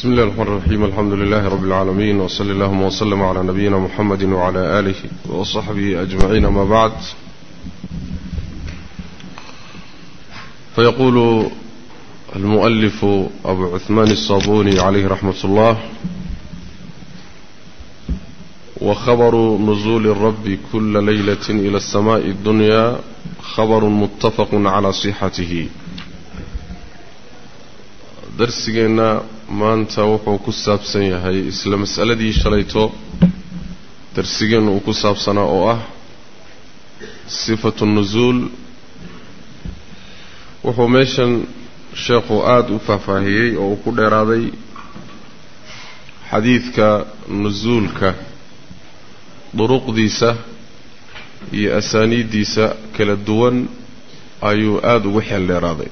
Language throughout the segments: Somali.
بسم الله الرحمن الرحيم الحمد لله رب العالمين وصلى اللهم وسلم على نبينا محمد وعلى آله وصحبه أجمعين ما بعد فيقول المؤلف أبو عثمان الصابوني عليه رحمة الله وخبر نزول الرب كل ليلة إلى السماء الدنيا خبر متفق على صحته darsigeenna maanta wuxuu ku saabsan yahay isla mas'aladii shalayto darsigeenna uu ku saabsanaa oo ah sifatu nusuul wuxuu meeshan sheekhu aada u faahfaahiyey oo uu ku dheeraaday xadiidka nusuulka duruqdiisa iyo asaaniiddiisa kala duwan ayuu aada ugu xeel dheeraaday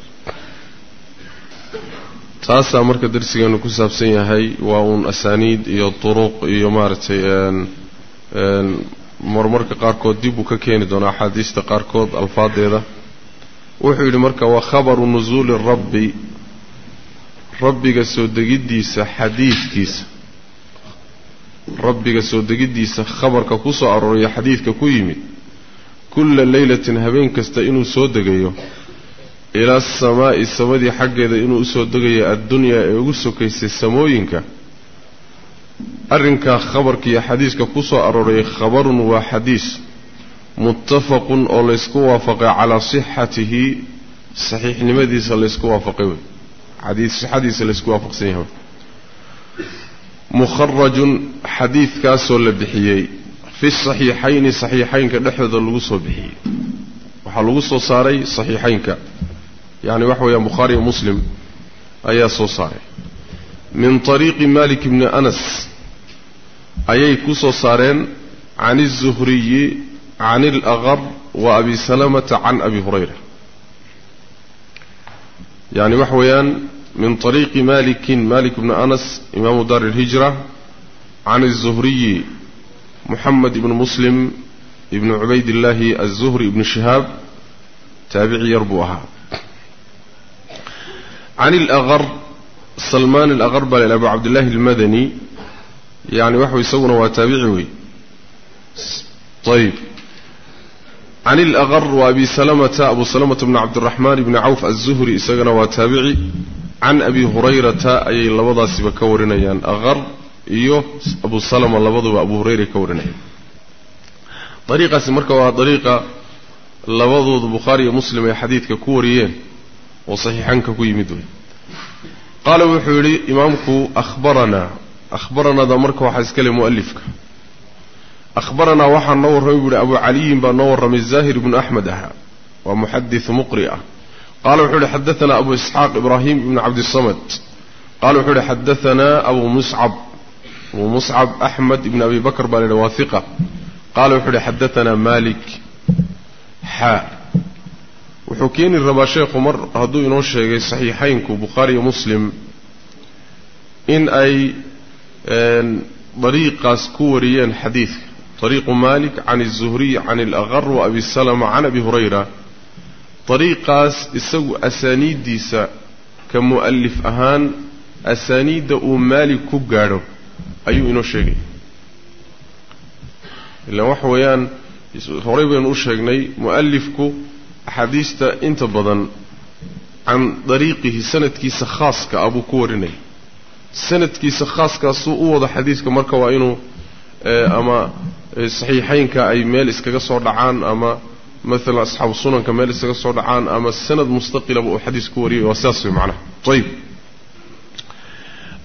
taasaa marka darsigeenu ku saabsan yahay waa uun asaaniid iyo duruq iyo maaragtay marmarka qaarkood dib uu ka keeni doonaa axaadiista qaarkood alfaadeeda. Wuxuu yidhi marka waa khabaru nusuuli rabbi rabbiga soo degiddiisa xadiidkiisa. Rabbiga soo degiddiisa khabarka ku soo arooraya xadiidka ku yimid kulla leylatin habeen kasta inuu soo degayo ilaa asamaa'i samadii xaggeeda inuu u soo degayo addunyaa ee ugu sokaysay samooyinka. Arrinkaa khabarka iyo xadiiska ku soo arooray khabarun waa xadiis muttafaqun oo laysku waafaqay calaa sixatihi saxiixnimadiisa laysku waafaqay wey. Xadiis sixadiisa laysku waafaqsan yahay mukharajun xadiidkaasoo la bixiyey. Fi saxiixayni saxiixaynka dhexdooda lagu soo bixiyey. Waxaa lagu soo saaray saxiixaynka يعني وحويا بخاري ومسلم أيا صوصاري من طريق مالك بن أنس أيا كصوصارين عن الزهري عن الأغر وأبي سلمة عن أبي هريرة. يعني وحويا من طريق مالك مالك بن أنس إمام دار الهجرة عن الزهري محمد بن مسلم ابن عبيد الله الزهري بن شهاب تابعي يربوها. Can ilaqar salmaan alaqar baa la abu cabdillahi almadani yani waxu isaguna waa taabici wey ayb can ilaqar wa abi salamata abu salamata bni cabdiraxmaan bni cawf aلzuhri isagana waa taabici can abi hurayrata ayay labadaasiba ka warinayaan aqar iyo abu salama labaduba abu hurayra ka warinayaan dariiqaasi marka waa dariiqa labadooda bukhaari iyo muslim ay ku wariyeen oo saxiixanka ku yimid wey qaala wuxuu yidhi imaamku ahbaranaa ahbaranaada marka waxaa iskale mu'alifka ahbaranaa waxaa noo warramay buu yihi abu caliyin baa noo warramay zaahir ibnu axmed ahaa waa muxadis muqri ah qaala wuxuu yihi xadaanaa abu isxaaq ibraahim ibnu cabdisamad qaala wuxuu yihi xadaanaa abu muscab abu wuxuu yihi xadaanaa malik xaa wuxuu keeni rabaa sheekhu mar hadduu inoo sheegay saxiixaynku bukhaari iyo muslim in ay dariiqaas ku wariyeen xadiidka dariiqu malik can الzuhriy can اlaqar wa abi salama can abi hurayra dariiqaas isagu asaaniiddiisa ka mu'alif ahaan asaaniidda uu maalik ku gaadho ayuu inoo sheegay ilaan waxa weeyaan horey baynu u sheegnay mu'alifku axaadiista inta badan can dariiqihi sanadkiisa khaaska ah buu ku warinaya sanadkiisa khaaskaasuu u wado xadiidka marka waa inuu ama saxiixaynka ay meel iskaga soo dhacaan ama maalan asxaabu sunanka meel iskaga soo dhacaan ama sanad mustaqilaba uu xadiis ku wariyay waa sidaas way macnaha. Ayib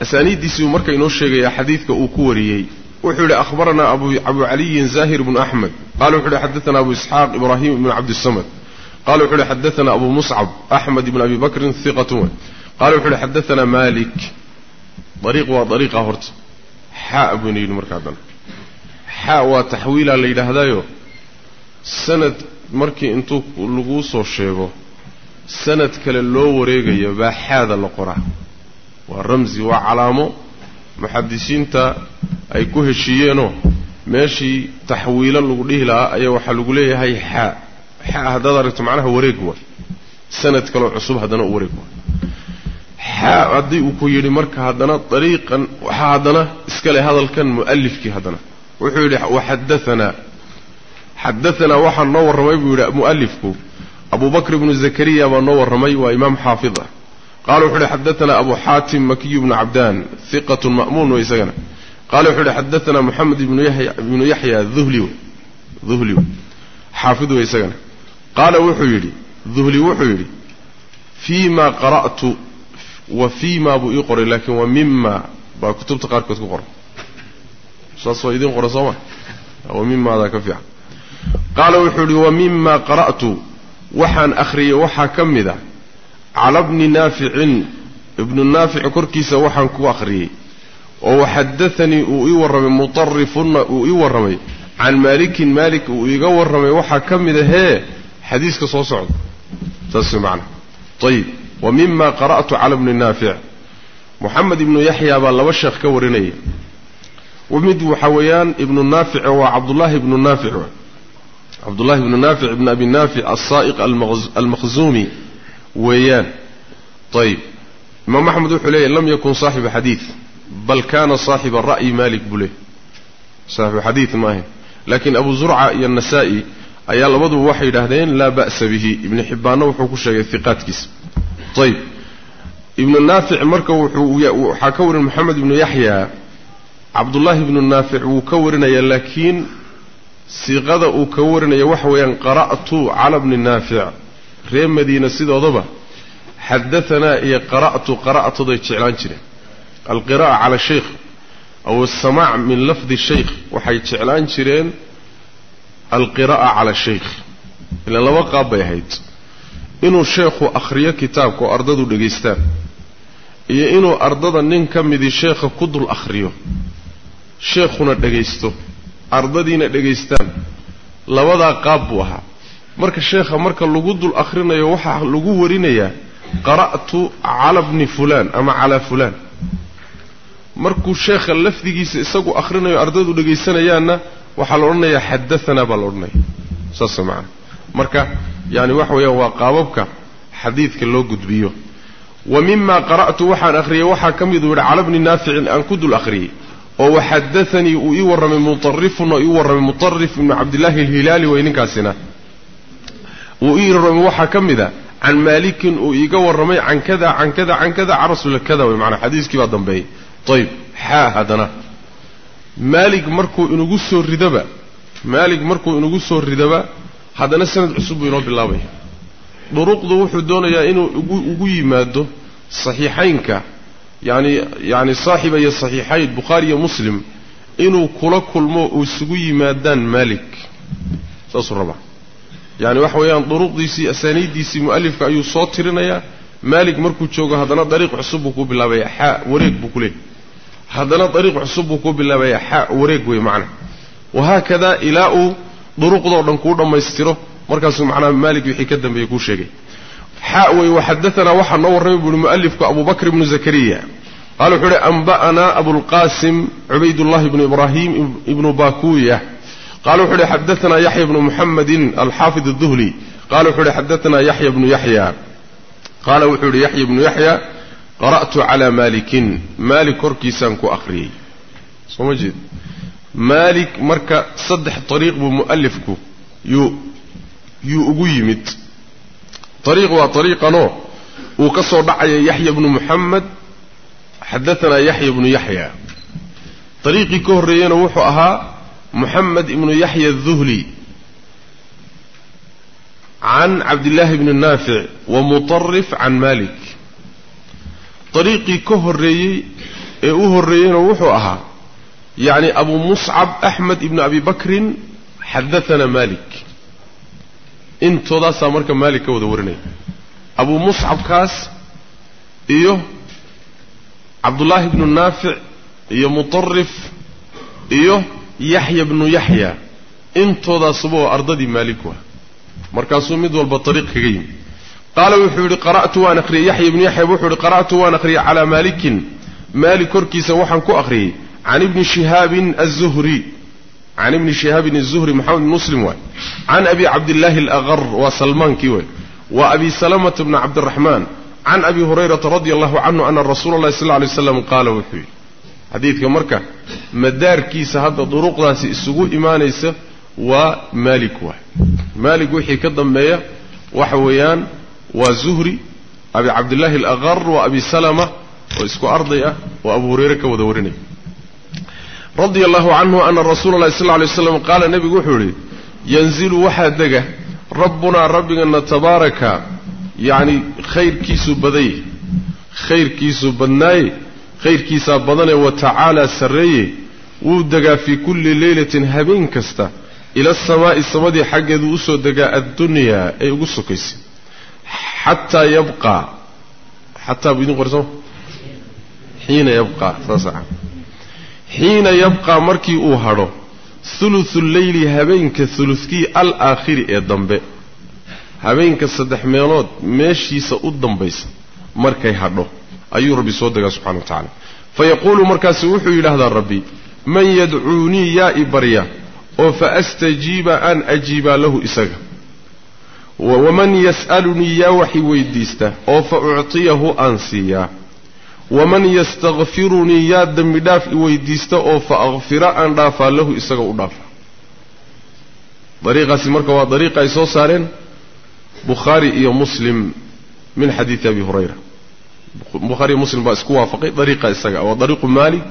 asaaniiddiisii uu marka inoo sheegayaa xadiidka uu ku wariyey wuxuu yihi ahbaranaa abu caliyin zahir bnu axmed qala wuxu uhi xadaana abu isxaaq ibraahim ibnu cabdisamad qala wuxu uhi xadaana abu muscab axmed ibn abi bakrin hiqatun wey qala wuxu uhi xadaana malik dariiq waa dariiqa horta xaa buyna yidhi marka haddana xaa waa taxwiilaa la yidhaahdaayo sanad markii intuu laguu soo sheego sanad kale loo wareegayo baa xaada la qoraa waa ramsi waa calaamo muxadisiinta ay ku heshiiyeenoo meeshii taxwiilo lagu dhihi lahaa ayaa waxaa lagu leeyahay xaa xaa haddaad aragto macnaha wareeg waay. Sanad kaloo cusub haddana wareeg waay. Haddii uu ku yidhi marka haddana dariiqan waxaa haddana iska leh hadalkan mu'alifkii haddana. Wuxuu yidhi waxadaanaa xadaanaa waxaa noo warramay buu yidhi mu'alifku abu ibnu zakariya baa noo warramay waa imaam xaafid ah. Qaala wuxuu yidhi xadaanaa abu xaatim makiyu bnu cabdaan hiqatun ma'muun wey isagana. Qaala wuxuu yidhi xadaanaa moxamed ibnu yaxya duhli xaafid wey isagana qaala wuxuu yidhi duhli wuxuu yidhi fii ma qara'tu wa fii ma buu ii qoray laakiin wa mima baa kutubta qaarkood ku qoran saas waa idiin soo ma? Wa mimaadaa ka fiican. Qaala wuxuu yidhi wa mima qara'tu waxaan akhriyey waxaa ka mid a cala bni naaficin ibnu naafic korkiisa waxaan ku akhriyey oo waxadaanii uu ii warramay muطarifunna uu ii warramay can maalikin maalik uu iiga warramay waxaa ka mid ahee xadiiska soo socda. Saas macana ayib wa mima qara'tu cala bni naafic moxamed ibnu yaxya baa laba sheekh ka warinaya mid waxaa weeyaan ibnu naafic waa cabdullaahi ibnu naafic cabdullahi ibnu naafic ibn abi naafic asaa'iq almakhzuumi weeyaan. Ayib imaam axmed wuxuu leeyahy lam yakun saaxiba xadiid bal kana saaxiba ra'yi malik buu leeyay saaxibu xadiid ma ahayn laakiin abu zurca iyo nasaa-i ayaa labaduba waxay yidhaahdeen laa ba'sa bihi. Ibnu xibbaanna wuxuu ku sheegay hiqaadkiisa ayib ibnu naafic marka waxaa ka warin moxamed ibnu yaxya cabdullaahi ibnu naafic wuu ka warinaya laakiin siiqada uu ka warinaya waxa weeyaan qara'tu cala bni naafic. Reer madiina sidoodaba xadaanaa iyo qara'tu qara'tooday jeclaan jireen. Alqira'a cala shaykh aw asamaac min lafdi shaykh waxay jeclaan jireen alqira'a cala shaykh ilaan laba qaab bay ahayd. Inuu sheekhu akhriyo kitaabka oo ardadu dhegaystaan iyo inuu ardada nin ka midii sheekha ku dul akhriyo. Sheekhuna dhegaysto ardadiina dhegaystaan labadaa qaab buu ahaa. Marka sheekha marka lagu dul akhrinayo waxaa lagu warinayaa qara'tu cala bni fulaan ama calaa fulaan. Markuu sheekha lafdigiisa isagu akhrinayo ardadu dhegaysanayaanna waxaa la odhanayaa xadaanaa baa la odhanaya. Saas macana marka yaani waxa weeyaan waa qaababka xadiidka loo gudbiyo. Wa mima qara'tu waxaan akhriyey waxaa ka miduu yidhi cala bni naaficin aan ku dul akhriyey oo waxadaanii uu ii warramay mutarifun oo ii warramay mutarif ibnu cabdillaahi alhilaali way ninkaasina. Uu ii warramay waxaa ka mid a can maalikin uu iiga warramay can kada can kada can kada can rasuuli kada way macanaa xadiiskii baa dambeeyey. Ayib xaa haddana maalig markuu inugu soo ridaba maalig markuu inugu soo ridaba haddana sanad cusub buu inoo bilaabaya duruqdu wuxuu doonayaa inuu ugu yimaado saxiixaynka yani yani saaxibaya saxiixayn bukhaari iyo muslim inuu kula kulmo uu isugu yimaadaan maalik. Saasuu rabaa yani waxa weeyaan duruqdiisii asaaniiddiisii mu'alifka ayuu soo tirinayaa. Maalik markuu joogo haddana dariiq cusub buu ku bilaabaya xaa wareeg buu ku leeyay haddana dariiq cusub buu ku bilaabaya xaa wareeg wey macna. Wahaakada ilaa uu duruqdoo dhan kuu dhammaystiro. Markaasuu macnaha maalik wixii ka dambeeyey kuu sheegay. Xaa wey waxadaanaa waxaa noo warramay buuhi mu'alifku abu bakr ibnu zakariya. Qaala wuxuu uhi anba'anaa abulqaasim cubaydullahi ibnu ibraahim ibnu bakuya qala wuxu uhi xadaanaa yaxya bnu muxamedin alxaafid aduhli qala wuxuu uhi xadaanaa yaxya bnu yaxya qaala wuxuu yihi yaxya bnu yaxya qara'tu calaa maalikin maalik korkiisaan ku akhriyey soo ma jeed maalik marka saddex ariiq buu mu'alifku yuu yuu ugu yimid ariiq waa ariiqanoo uu ka soo dhacaya yaxya bnu muxamed xadaanaa yaxya bnu yaxya ariiqii ka horreeyena wuxuu ahaa muxamed ibnu yaxya aduhli can cabdillaahi bni naafic wa mutarif can malik ariiqii ka horreeyey ee u horreeyeyna wuxuu ahaa yacni abu muscab axmed ibnu abi bakrin xadaanaa malik intoodaasaa marka maalik ka wada warinaya abu muscabkaas iyo cabdullaahi bnu naafic iyo mutarif iyo yaxya bnu yaxya intoodaasuba waa ardadii maaliku ah markaasuu mid walba ariiq kaga yimi qaala wuxuu yidhi qara'tu waan akhriyey. Yaxya ibnu yaxya wuxuu yihi qara'tu waan akhriyey calaa maalikin. Maalik korkiisa waxaan ku akhriyey can ibni shihaabin azuhri can ibni shihaabin azuhri maxamed muslim waay. Can abi cabdillaahi alaqar waa salmaankii waay. Wa abi salamata bni cabdiraxmaan can abi hurayrata radia allahu canhu ana rasuula sal alay waslam qaala wuxuu yidhi. Xadiidka marka madaarkiisa hadda duruqdaasi isugu imaanaysa waa maalik waay. Maalik wixii ka dambeeya waxa weeyaan waa zuhri abi cabdillaahi alaqar waa abi salama oo isku arday ah oo abu hurayre ka wada warinaya radia allahu canhu ana rasuula allahi sal alay waslam qaala nebigu wuxuu yidhi yanzilu waxaa dega rabbunaa rabbigana tabaaraka yacni khayrkiisu badanye khayrkiisu badnaaye khayrkiisaa badanee wa tacaalaa sarreeye wuu degaa fii kulli leylatin habeen kasta ila asamaa'i samadii xaggeedu u soo degaa addunyaa ee ugu sokaysay xataa yabqaa xataa buu idin qori sooma xiina yabqaa saasa xiina yabqaa markii uu hadho hulusu leyli habeenka hulukii alaakhiri ee dambe habeenka saddex meelood meeshiisa u dambaysa markay hadho ayuu rabbi soo degaa subxana wa tacaala fa yaquulu markaasu wuxuu yidhaahdaa rabbi man yadcuunii yaa i oo fa astajiiba aan ajiibaa lahu isaga waman yas'alunii yaa wax i weydiista oo fa uctiyahu aan siiyaa waman yastakfirunii yaa dembi dhaaf i weydiista oo fa akfira aan dhaafaa lahu isaga u dhaafa dariiqaasi marka waa dariiqa ay soo saareen bukhaari iyo muslim min xadiidi abi hurayra. Bukhaariyo muslim baa isku waafaqay dariiqa isaga waa dariiqu malik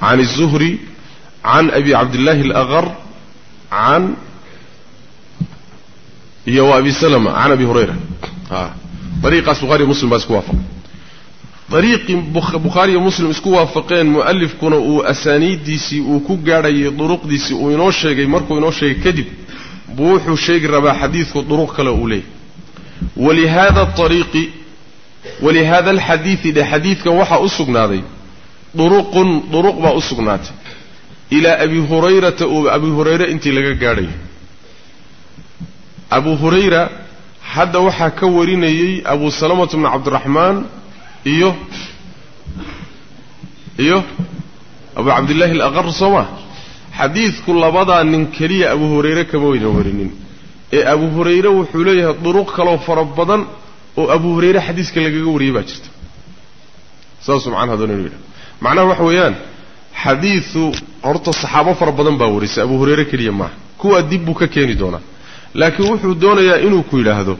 can الzuhri can abi cabdillaahi alaqar can iyo wa abi salama can abi hurayra. A dariiqaas bukhari iyo muslim baa isku waafaqay dariiqii bukhaari iyo muslim isku waafaqeen mu'alifkuna uu asaaniiddiisii uu ku gaadhayay duruqdiisii uu inoo sheegay markuu inoo sheegay kadib buu wuxuu sheegi rabaa xadiidku duruq kale uu leeyahy walihada ariiqi walihada alxadiidi dhe xadiidkan waxaa u sugnaaday duruqun duruq baa u sugnaatay. Ilaa abi hurayrata oo abi hurayre intii laga gaadhayo abu hurayra hadda waxaa ka warinayey abu salamata bnu cabdiraxmaan iyo iyo abu cabdillaahi alaqar soo maa xadiidku labadaa nin keliya abu hurayre kama weyna warinin. Ee abu hurayre wuxuu leeyahay duruq kaloo fara badan oo abu hurayre xadiiska lagaga wariyey baa jirta. Saasuu macnaha doonaynu yidhaha macnaha waxa weeyaan xadiidu horta saxaabo fara badan baa warisay. Abu hurayre keliya maaha kuwaa dib buu ka keeni doonaa laakiin wuxuu doonayaa inuu ku yidhaahdo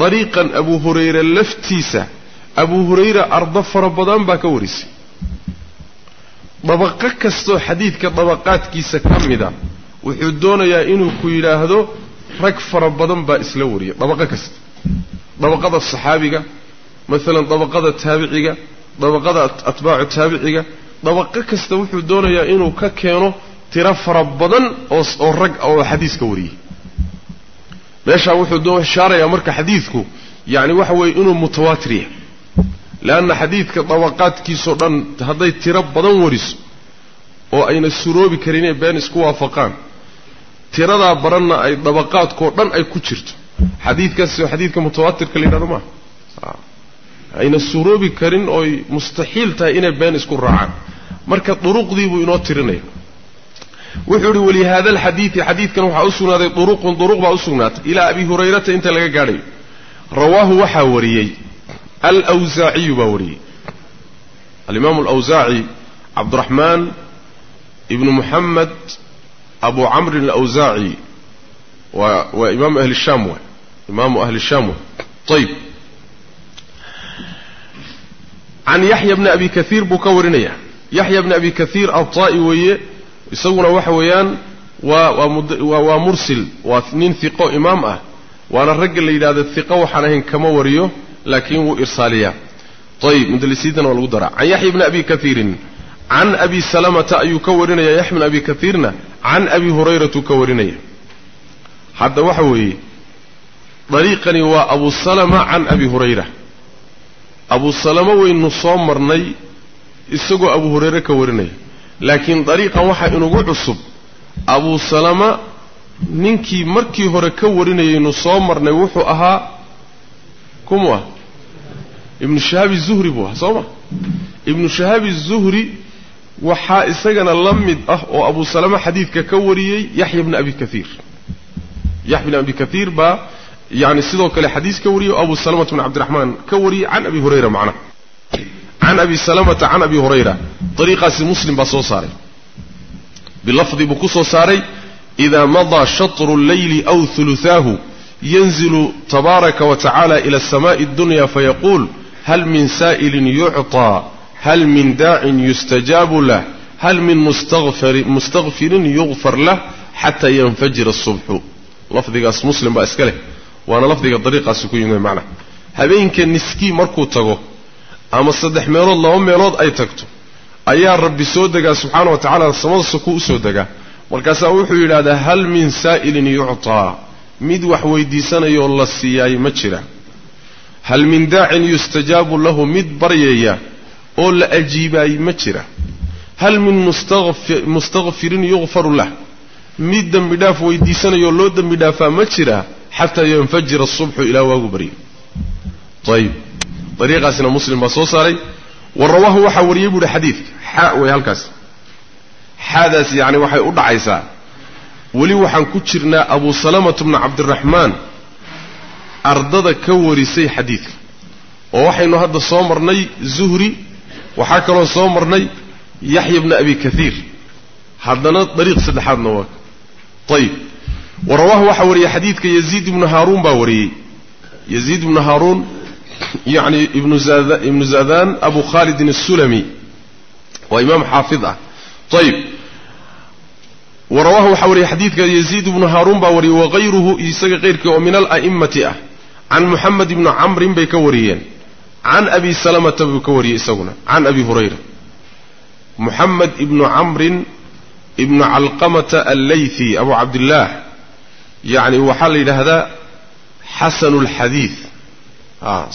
dariiqan abu hurayre laftiisa abu hurayra ardo fara badan baa ka warisay. Dabaqo kastoo xadiidka dabaqaadkiisa ka mida wuxuu doonayaa inuu ku yidhaahdo rag fara badan baa isla wariya. Dabaqo kasta. Dabaqada saxaabiga maalan dabaqada taabiciga dabaqada atbaacu taabiciga dabaqo kasta wuxuu doonayaa inuu ka keeno tiro fara badan oo oo rag oo xadiiska wariyey meeshaa wuxuu doo ishaarayaa marka xadiidku yacni waxa weeye inuu mutawaatir yahay. Leanna xadiidka dabaqaadkiisao dhan hadday tiro badan wariso oo ayna suroobi karinee been isku waafaqaan tiradaa baranna ay dabaqaadkao dhan ay ku jirto. Xadiidkaasi oo xadiidka mutawaatirka la yidhahdo maaha? Ayna suroobi karin ooy mustaxiil tahay inay been isku raacaan. Marka duruqdii buu inoo tirinaya wuxuu ihi walihaada alxadiidi xadiidkan waxaa u sugnaaday duruqun duruq baa u sugnaatay. Ilaa abi hurayrata inta laga gaadhayo rawaahu waxaa wariyey. Alwsaaciyu baa wariyey. Alimaamu alawsaaci cabdiraxmaan ibnu muxamed abu camrin alawsaaci waa waa imaamu ahli shaam waay. Imaamu ahli shaam waay. Ayib can yaxya bni abi kaiir buu ka warinaya yaxya bni abi kaiir alطaa'i weeye isaguna waxa weeyaan waa waa mursil waa nin hiqo imaam ah waana ragga la yidhahdo hiqo waxaan ahayn kama wariyo laakiin wuu irsaaliyaa. Ayib mudlisiidana waa lagu daraa. Can yaxya bni abi kaiirin can abi salamata ayuu ka warinaya yaxya bni abi kaiirna can abi hurayratu ka warinaya. Hadda waxa weeye dariiqani waa abu salama can abi hurayra. Abu salama waynu soo marnay isagoo abu hurayre ka warinaya laakiin dariiqan waxaa inugu cusub abu salama ninkii markii hore ka warinayaynu soo marnay wuxuu ahaa kumu ah ibnu shahaabi zuhri buu ahaa soo ma? Ibnu shahaabi zuhri waxaa isagana la mid ah oo abu salama xadiidka ka wariyey yaxya bni abi kaiir yaxya bni abi kaiir baa yani sidoo kale xadiis ka wariyey abu salamata bn cabdiraxmaan ka wariyey can abi hurayra macnaha can abi salamata can abi hurayra ariiqaasi muslim baa soo saaray bilafdi buu ku soo saaray idaa madaa shatru leyli aw uluaahu yanzilu tabaaraka wa tacaala ila asamaai addunya fayaquul hal min saa'ilin yucطaa hal min daacin yustajaabu lah hal min mustakfirin yukfar lah xataa yanfajira asubxu lafdigaas muslim baa iska leh waana lafdiga dariiqaasi ku yimi macna habeenka niskii markuu tago ama saddex meelood laba meelood ay tagto. Ayaa rabbi soo degaa subxaana wa tacala samada saku u soo degaa. Markaasaa wuxuu yidhahdaa hal min saa'ilin yucطaa mid wax weydiisanayoo la siiyaay ma jira. Hal min daacin yustajaabu lahu mid baryaya oo la ajiibaay ma jira. Hal min mustakfirin yugfaru lah mid dembi dhaaf weydiisanayoo loo dembi dhaafaa ma jira. Xataa yanfajira asubxu ilaa waagu barya ayib dariiqaasina muslim baa soo saaray. Wa rawaahu waxaa wariyey buuhi xadiidka xaa wey halkaas. Xaadaas yacni waxay u dhacaysaa. Weli waxaan ku jirnaa abu salamata bna cabdiraxmaan ardada ka warisay xadiidka. Oo waxaynu hadda soo marnay zuhri waxaa kaloo soo marnay yaxya bna abi kaiir haddana dariiq saddexaadna waa ayib wa rawaahu waxaa wariyey xadiidka yaziid ibnu haaruun baa wariyey. Yaziid ibnu haaruun yacni ibnu zaadaan abu khaalidin asulami waa imaam xaafid ah ayib wa rawaahu waxaa wariyey xadiidka yaziid ibnu haaruun baa wariyey wagayruhu isaga keyrkii oo min ala'immati ah can muxamed ibni camrin bay ka wariyeen can abi salamata buu ka wariyey isaguna can abi hurayra muxamed ibnu camrin ibnu calqamata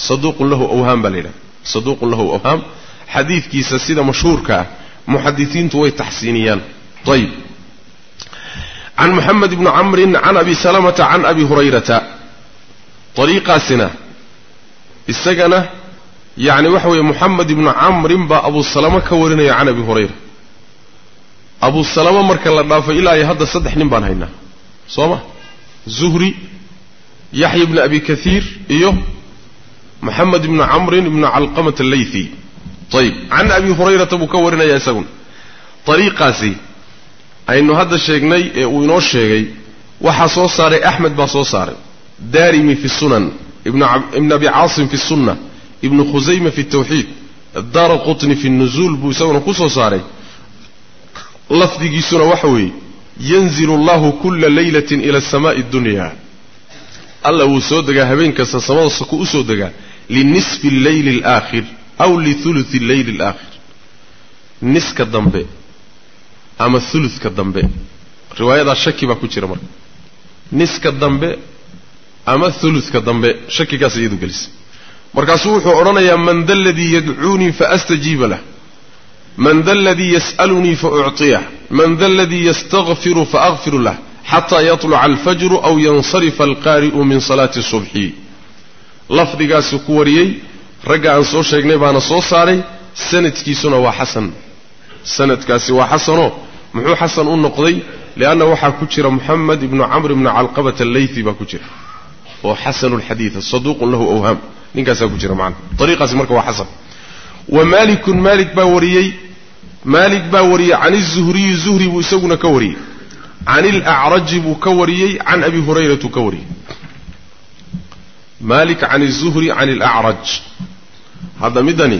saduuqun lahu awhaam baa la yidhahda saduuqun lahu awhaam xadiidkiisa sida mashhuurka ah muxadisiintu way taxsiiniyaan. Ayib can muxamed ibni camrin can abi salamata can abi hurayrata. Dariiqaasina isagana yacni waxa weeye moxamed ibnu camrin baa abu salamo ka warinaya can abi hurayra. Abu salamo marka la dhaafay ilaa iyo hadda saddex nin baan haynaa. Soo ma? Zuhri yaxya ibni abi kaiir iyo moxamed ibnu camrin ibnu calqamat allaythi. Ayib can abi hurayrata buu ka warinaya isaguna dariiqaasi aynu hadda sheegnay ee uu inoo sheegay waxaa soo saaray axmed baa soo saaray. Darimi fi sunan ibn abi caasim fi sunna ibnu khusayma fi tawxiid. Daara qutni fi nuzuul buu isaguna ku soo saaray. Lafdigiisuna waxa weeye yanzilu allahu kula laylatin ila asamaai addunya alla wuu soo linisfi alleyli alaakhir aw liuluthi alleyli alaakhir niska dambe ama uludka dambe riwaayadaa shaki baa ku jira marka niska dambe ama uludka dambe shakigaas iyadu gelisa markaasuu wuxuu odhanayaa man da aladii yadcuunii faastajiiba lah man da aladii yas'alunii faucطiyah man da aladii yastakfiru faakfiru lah xataa yatluca alfajru aw yansarifa alqaari'u min salaati subxi lafdigaasuu ku wariyey ragga aan soo sheegnay baana soo saaray sanadkiisuna waa xasan. Sanadkaasi waa xasanoo muxuu xasan u noqday lianna waxaa ku jira moxamed ibnu camr ibni calqabat allaythi baa ku jira oo xasanu lxadiida saduuqun lahu awhaam ninkaasaa ku jira macana ariiqaasi marka waa xasan. Wa maalikun maalik baa wariyey maalik baa wariyey can izuhriyi zuhri buu isaguna ka wariyey can ilacraji buu ka wariyey can abi hurayratu ka wariyey maalik can izuhri can ilacraj hadda midani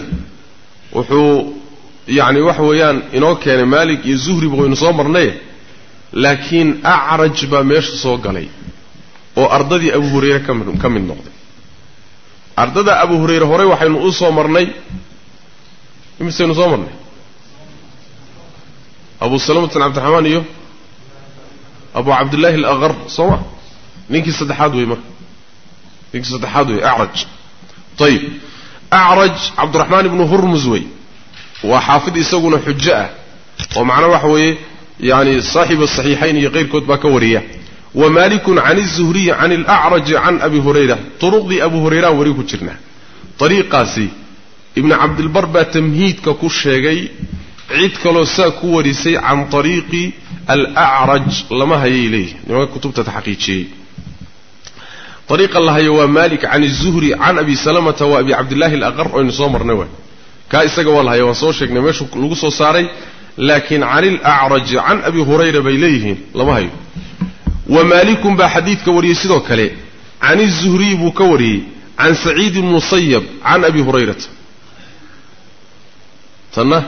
wuxuu yacni waxa weeyaan inoo keenay maalik iyo zuhriba waynu soo marnaye laakiin acraj baa meesha soo galay oo ardadii abu hurayre kami ka mid noqday. Ardada abu hurayre horey waxaynu u soo marnay imisaynu soo marnay? Abu salamatan cabdiraxmaan iyo abu cabdillaahi alaqar soo ma? Ninkii saddexaad wey marka ninkii saddexaad wey acraj ayib acraj cabdiraxmaan ibnu hurmus wey. Waa xaafid isaguna xujo ah. Oo macnaa waxa weeye yani saaxibu saxiixayn iyo keyrkood baa ka wariya. Wa malikun can izuhriyi can alacraji can abi hurayra. Turuqdii abu hurayraan wari ku jirnaa. Ariiqaasi ibnu cabdilbar baa tamhiidka ku sheegay cid kaloo saa ku warisay can ariiqi alacraj lama hayay leeyihi nimanka kutubta taxqiijiyey ariiqa la hayo waa malik can الzuhri can abi salamata wa abi cabdillahi alaqar oynu soo marnay waay kaa isaga waa la haya waan soo sheegnay meeshu lagu soo saaray laakiin can ilacraji can abi hurayra bay leeyihiin lama hayo wa maalikun baa xadiidka wariyey sidoo kale can izuhriy buu ka wariyey can saciid musayab can abi hurayrata tanna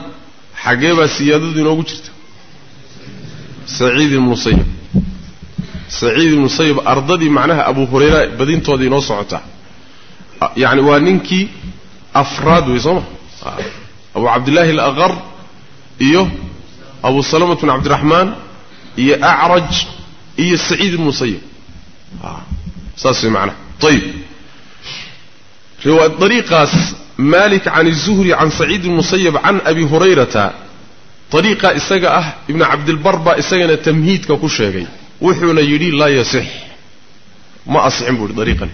xaggee baa siyaadadu inoogu jirta saciid musayab saciid musayab ardadii macnaha abu hurayra badintooda inoo socotaa yani waa ninkii afraad wey soo ma? Abu cabdillaahi alaqar iyo abu salamat bn cabdiraxmaan iyo acraj iyo saciid musayab saas way macnaha. Ayib ariiqaas malik can الzuhri can saciid musayab can abi hurayrata ariiqa isaga ah ibnu cabdilbar baa isagana tamhiidka ku sheegay wuxuuna yidhi laa yasix. Ma asixin buu ihi ariiqani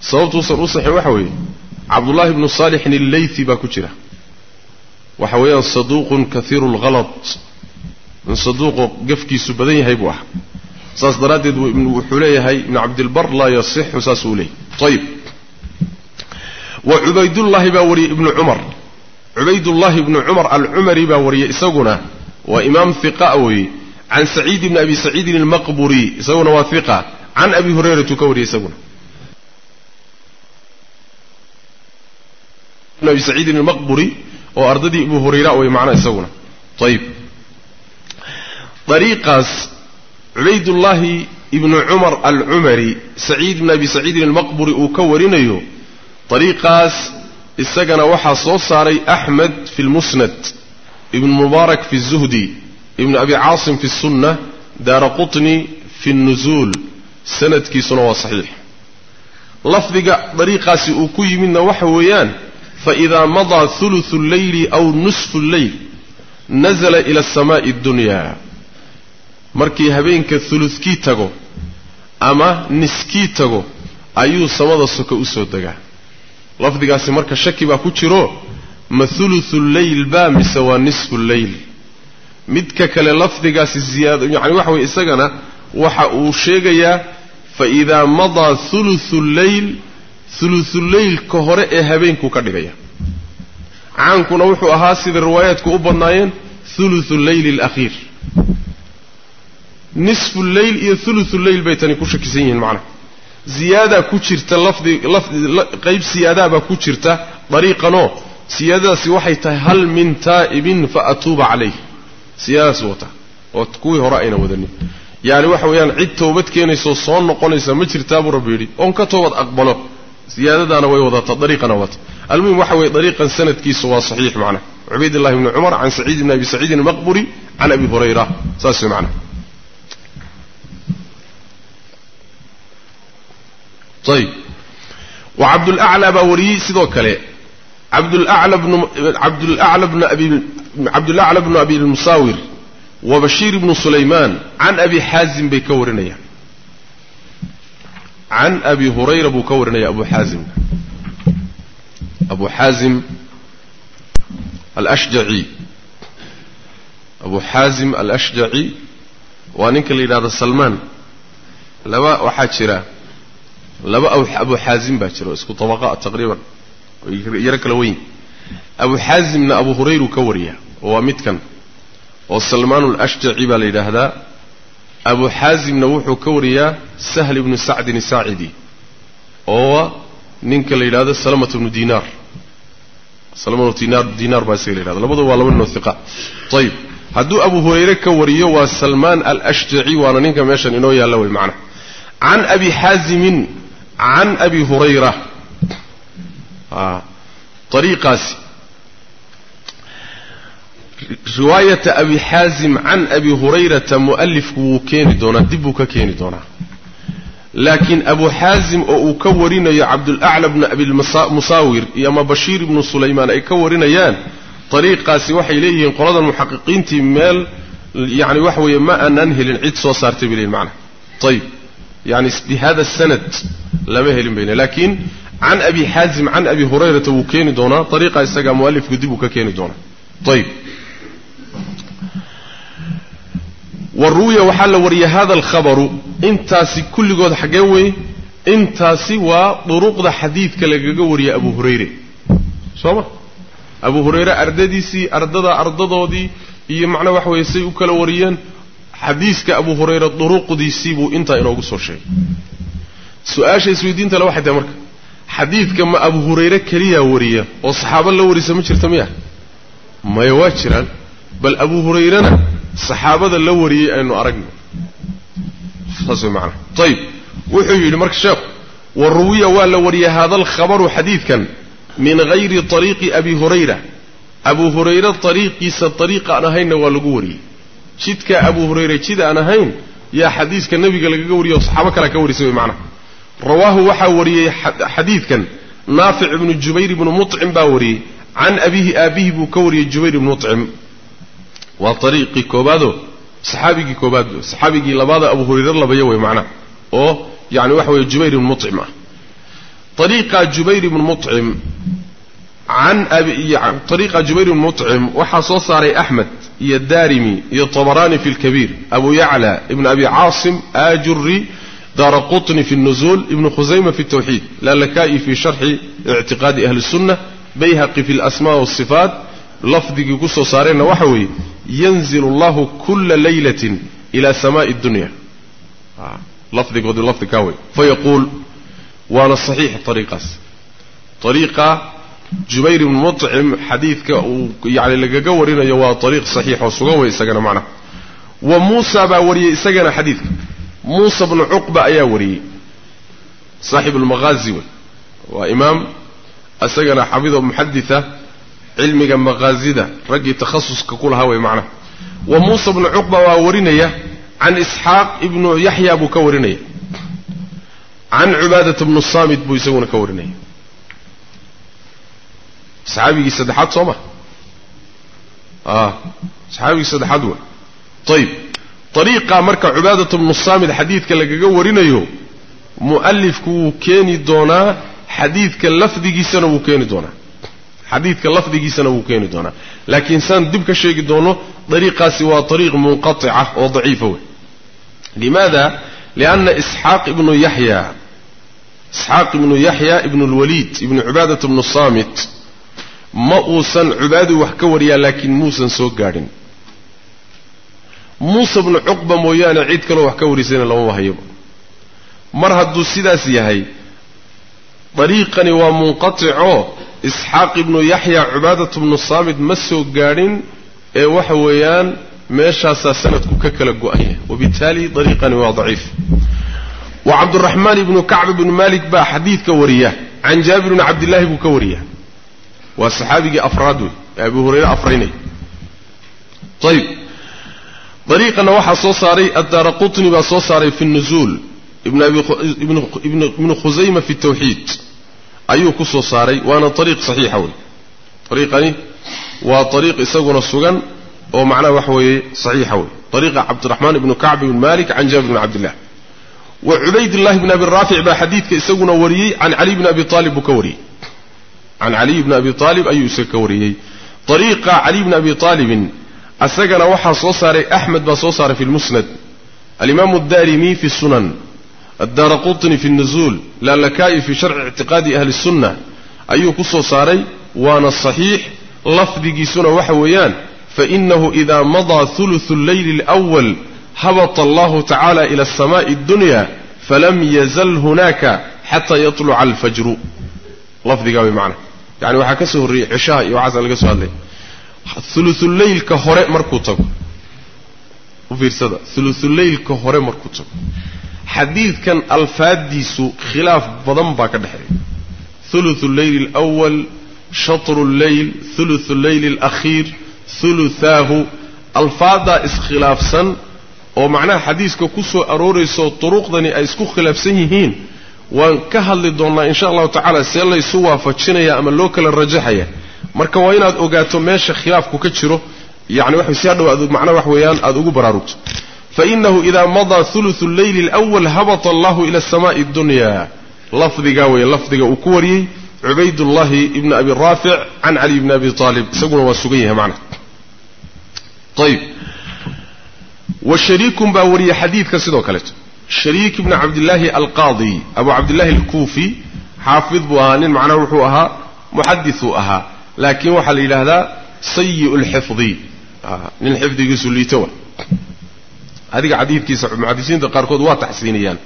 sababtuusan u sixin waxa weeye cabdullaahi bnu saalixin illeythi baa ku jira. Waxa weeyaan saduuqun kaiiru lghalat in saduuqo gafkiisu badan yahay buu ah saas daraaddeed wuxuu leeyahay ibnu cabdilbar laa yasixu saasuu leeyahy ayib wa cubaydullaahi baa wariyey ibnu cumar. Cubaydullaahi ibnu cumar alcumari baa wariyey isaguna. Waa imaam hiqa weeye can saciid ibni abi saciidin almaqburi isaguna waa hiqa can abi hurayratu ka wariyey isaguna ibn abi saciidin almaqburi oo ardadii abu hurayra way macnaa isaguna ayib dariiqaas cubaydullaahi ibnu cumar alcumari saciid ibn abi saciidin almaqburi uu ka warinayo dariiqaas isagana waxaa soo saaray axmed fi lmusnad ibnu mubaarak fi zuhdi ibn abi caasim fi sunna daara qutni fi nuzuul sanadkiisuna waa saxiix. Lafdiga dariiqaasi uu ku yimidna waxa weeyaan fa idaa madaa huluthu lleyli aw nusfu lleyl nazala ila asamaai اddunyaa markii habeenka huludkii tago ama niskii tago ayuu samada soka u soo degaa. Lafdigaasi marka shaki baa ku jiro ma huluthu lleyl baa mise waa nisfu lleyl midka kale lafdigaasi ziyaad yacni waxa weye isagana waxa uu sheegayaa fa idaa madaa huluhu lleyl huluhuleylka hore ee habeenku ka dhigaya. Caankuna wuxuu ahaa sida riwaayaadku u badnaayeen huluhu leyli alakhiir. Nisfu lleyl iyo huluhu leyl bay tani ku shakisan yihiin macna. Ziyaadaa ku jirta lafdi laqayb siyaadaabaa ku jirta dariiqanoo. Siyaadadaasi waxay tahay hal min taa'ibin fa atuuba calayh siyaadadaas wata oo kuwii hore ayna wadanin yani waxa weeyaan cid toobad keenaysoo soo noqonaysa ma jirtaa buu rabbi yidhi oon ka toobad aqbalo siyaadadaana way wadataa dariiqana wata. Almuhim waxa weeye dariiqan sanadkiisu waa saxiix macnaha cubaydillahi bni cumar can saciid bni abi saciidin almaqburi can abi hurayra saas way macnaha ayib wa cabdulaclaa baa wariyey sidoo kale. Cabdulacla bnu cabdulacla bnu abi cabdulacla bnu abi lmusaawir wa bashiir bnu sulaymaan can abi xaazim bay ka warinayaan. Can abi hurayra buu ka warinaya abu xaazim abu xaazim alashjaci abu xaazim alashjaci waa ninka la yidhahdo salmaan. Laba waxaa jira laba abu xaazim baa jira oo isku tabaqa taqriiban yaro kala weyn. Abu xaazimna abu hurayru ka wariya waa midkan oo salmaan alashjaci baa la yidhaahdaa. Abu xaazimna wuxuu ka wariyaa sahl ibnu sacdin saacidi oo ninka la yidhahdo salamat bnu dinaar. Salamat dinaar baa isaga la yidhahda labadua waa laba ninoo hiqa ayib hadduu abu hurayre ka wariyo waa salmaan alashjaci waana ninka meeshan inoo yaalla wey macnaha. Can abi xaazimin can abi hurayra. Ariiqaasi riwaayata abi xaazim can abi hurayrata mu'alifku wuu keeni doonaa dib buu ka keeni doonaa. Laakiin abu xaazim oo uu ka warinayo cabdulacla bnu abimusaawir iyo ama bashiir ibnu sulaymaan ay ka warinayaan ariiqaasi waxay leeyihiin qoladan muxaqiqiintii meel yani waxa weeye ma aanaan helin cid soo saartay bay leeyihiin macnaha ayib yani bihada sanad lama helin bayne laakiin can abi xaazim can abi hurayrata wuu keeni doonaa ariiqa isagaa mualifku dib uu ka keeni doonaa. Ayib wa ruwiya waxaa la wariyay hada alkhabaru intaasi kulligood xaggee weeye intaasi waa duruqda xadiidka lagaga wariyay abu hurayre soo ma abu hurayre ardadiisii ardada ardadoodii iyo macnaa waxa weeye say u kala wariyeen xadiiska abu hurayre duruqdiisii buu intaa inoogu soo sheegay. Su'aasha isweydiinta le waxay tahay marka xadiidka ma abu hurayre keliyaa wariya oo saxaabo la warisa ma jirta miya? Maya waa jiraan bal abu hurayrena saxaabada la wariyey aynu aragno. Saas way macanaha ayib wuxuu yidhi marka sheekhu wa ruwiya waa la wariyey haada alkhabaru xadiidkan min hayri ariiqi abi hurayra. Abu hurayre ariiqiisa ariiqa aan ahaynna waa lagu wariyey. Jidka abu hurayra jid aan ahayn yaa xadiidka nebiga lagaga wariyay oo saxaabo kalea ka warisay way macnaha rawaahu waxaa wariyey xadiidkan naafic ibnu jubayr ibnu mucim baa wariyey. Can abiihi aabbihi buu ka wariyey jubayr ibnu mucim وطريقي كوبادو صحابي كوبادو صحابي لبادا أبو هريرة لبيوي معنا أو يعني وحوي جبير بن مطعم طريقة جبير بن مطعم عن أبي يعني طريقة جبير بن مطعم وحصص علي أحمد يدارمي يطبراني في الكبير أبو يعلى ابن أبي عاصم آجري دار قطني في النزول ابن خزيمة في التوحيد لالكائي في شرح اعتقاد أهل السنة بيهقي في الأسماء والصفات لفظي قصة صارينا وحوي yanzilu allahu kula laylatin ila samaai dunya. Ah. Lafdigoodu lafdi kaa wey fayaquul waana saxiix ariiqaas ariiqa jubayr ibnu muطcim xadiidka uu yani lagaga warinayo waa ariiq saxiix oo sugan wey isagana macnaha wa muusa baa wariyey isagana xadiidka. Muusa bnu cuqba ayaa wariyey. Saaxib lmaqaazi wey waa imaam isagana xafido muxaditha cilmiga maqaazida raggii takhasuska ku lahaa wey macnaha wa muusa bnu cuqba waa warinaya can isxaaq ibnu yaxya buu ka warinaya can cubaadata bnu saamit buu isaguna ka warinaya saxaabigii saddexaad soo ma saxaabigii saddexaad wey ayib ariiqa marka cubaadatu bnu saamid xadiidka lagaga warinayo mu'alifku wuu keeni doonaa xadiidka lafdigiisana wuu keeni doonaa. Laakiin saan dib ka sheegi doono dariiqaasi waa ariiq munqatica oo daciifa wey limaada? Lianna isxaaq ibnu yaxya isxaaq ibnu yaxya ibnu lwaliid ibnu cubaadata bnu saamit ma uusan cubaadu wax ka wariyaa laakiin muusan soo gaadhin. Muuse bnu cuqba mooyaane cid kaloo wax ka warisayna lamama hayaba mar hadduu sidaas yahay dariiqani waa munqaticoo isxaaq ibnu yaxya cubaadatu bnu saamit ma soo gaadhin ee waxa weeyaan meeshaasaa sanadku ka kala go-an yahay wabittaali dariiqani waa daciif. Wa cabduraxmaan ibnu kacb ibnu malik baa xadiidka wariya. Can jaabir bni cabdillaahi buu ka wariya. Waa saxaabigii afraad wey ee abu hurayre afraynay. Ayib dariiqana waxaa soo saaray addaara qutni baa soo saaray fi nuzuul ibnu khusayma fi tawxiid ayuu ku soo saaray waana ariiq saxiixa wey ariiqani waa ariiq isaguna sugan oo macnaha waxa weeye saxiixa wey ariiqa cabdiraxmaan ibnu kacb ibn malik can jaabir bn cabdillah. Wa cubaydillahi bn abi raafic baa xadiidka isaguna wariyey can caliy bni abi aalib buu ka wariyey. Can caliy bni abi aalib ayuu isaga ka wariyey. Ariiqa caliy bni abi aalibin isagana waxaa soo saaray addaara qutni fi nnuzuul laalakaa'i fii sharci ictiqaadi ahli sunna ayuu ku soo saaray waana saxiix lafdigiisuna waxa weeyaan fainahu idaa madaa huluthu leyli alwal habata allahu tacaala ila asamaai addunya falam yazal hunaaka xataa yatluca alfajru lafdigaa way macna yani waxaa ka soo horreeyey cishaha iyo waxaasa laga soo hadlaya ululeylka hore markuu tago u fiirsada uluthuleylka hore markuu tago xadiidkan alfaaddiisu khilaaf badan baa ka dhexeeya. Thuluthu leyli alwal shatru lleyl thuluthu leyli alakhiir thuluthaahu alfaaddaa iskhilaafsan oo macnaha xadiiska ku soo aroorayso turuqdani ay isku khilaafsan yihiin waan ka hadli doonnaa insha allahu tacaala see laysu waafajinaya ama loo kala rajaxaya. Marka waa inaad ogaato meesha khilaafku ka jiro yacni waxay si hadhow aad macnaha wax weeyaan aada ugu baraarugto fainahu idaa madaa ulusu leyli lwal habata allahu ila asamaai dunya lafdigaa wey lafdiga uu ku wariyey cubaydullaahi ibni abi raafic can cali bni abi aalib isaguna waa sugan yahay macna ayb wa shariikun baa wariyey xadiidka sidoo kaleeto shariik ibni cabdillaahi alqaadi abu cabdillahi alkuufi xaafid buu ahaa nin macnaha wuxuu ahaa muxadiثuu ahaa laakiin waxaa la yidhaahdaa sayi lxifdi nin xifdigiisu liito wa adiga xadiidkiisa muxadisiinta qaarkood waa taxsiiniyaan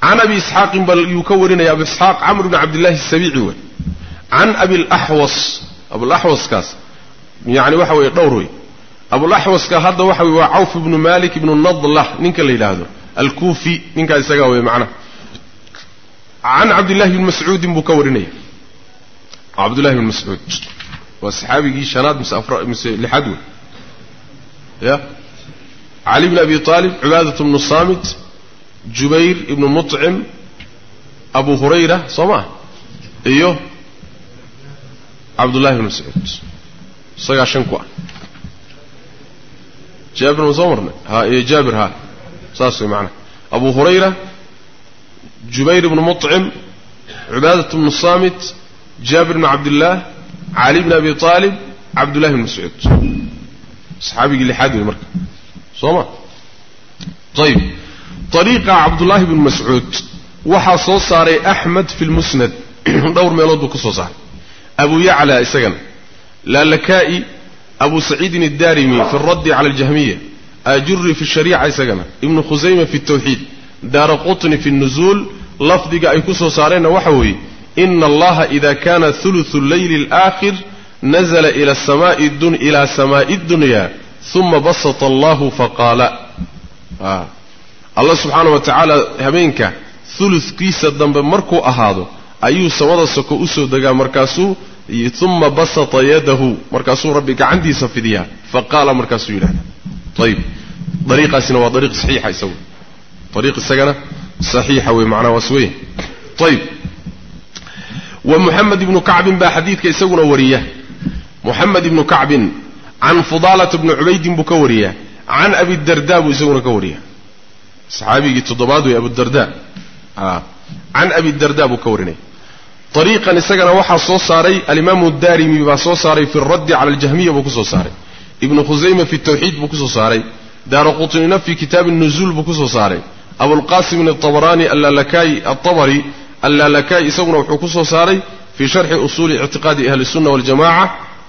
can abi isxaaqin bal yuu ka warinaya abu isxaaq camr bni cabdillahi asabiici wey can abilaxwas abulaxwaskaas yani waxa weeye dhowr wey abulaxwaska hadda waxa weye waa cawf ibnu malik ibnu nadlah ninka la yidhaahdo. Alkuufi ninkaa isagaa wey macnaha can cabdillahi bni mascuudin buu ka warinaya. Cabdullahi bni mascuud. Waa saxaabigii shanaad mise lixaad wey ya cali bni abi aalib cibaadat bnu saamit jubayr ibnu muطcim abu hurayra soo maa iyo cabdullahi bn mascuud isagaa shan ku ah. Jaabir ma soo marnay? Ha iyo jaabir ha. Saas way macanaha abu hurayra jubayr ibnu muطcim cibaadat bnu saamit jaabir bn cabdillaah cali bn abi aalib cabdullahi bn mascuud saxaabigii lixaad wey marka soo ma ayib ariiqa cabdullaahi bnu mascuud waxaa soo saaray axmed fi lmusnad dhowr meelood buu ka soo saaray. Abu yacla isagana laalakaa'i abu saciidin addaarimi fi alraddi cala aljahmiya. Ajuri fi shariica isagana ibnu khusayma fi ltawxiid daara qutni fi nnuzuul lafdiga ay ku soo saareenna waxa weeye ina allaha ida kana huluu leyli alaakhir nazla ila samaa'i ila samaa'i dunya allahu faqaala allah subxaana wa tacaala habeenka uludkiisa dambe markuu ahaado ayuu samada soko u soo degaa markaasuu uma basata yadahu markaasuu rabbi gacantiisa fidiyaa faqaala markaasuu yidhahda ayib dariiqaasina waa dariiq saxiixa isagu dariiq isagana saxiixa wey macnaha waas weya ayib wa muxamed ibnu kacbin baa xadiidka isaguna wariya muxamed ibnu kacbin can fudaalata bni cubaydin buu ka wariyaa. Can abidarda buu isaguna ka wariyaa. Saxaabigii toddobaad wey abudarda ah. can abidarda buu ka warinaya ariiqan isagana waxaa soo saaray alimaamu daarimi baa soo saaray fi raddi cala aljahmiya buu ku soo saaray. Ibnu khusayma fi tawxiid buu ku soo saaray. Daara fi kitaabi nuzuul buu ku soo saaray. Abulqasim abarani aabari allaalakaay isaguna wuxuu ku soo saaray fii sharxi usuuli ictiqaadi ahli sunna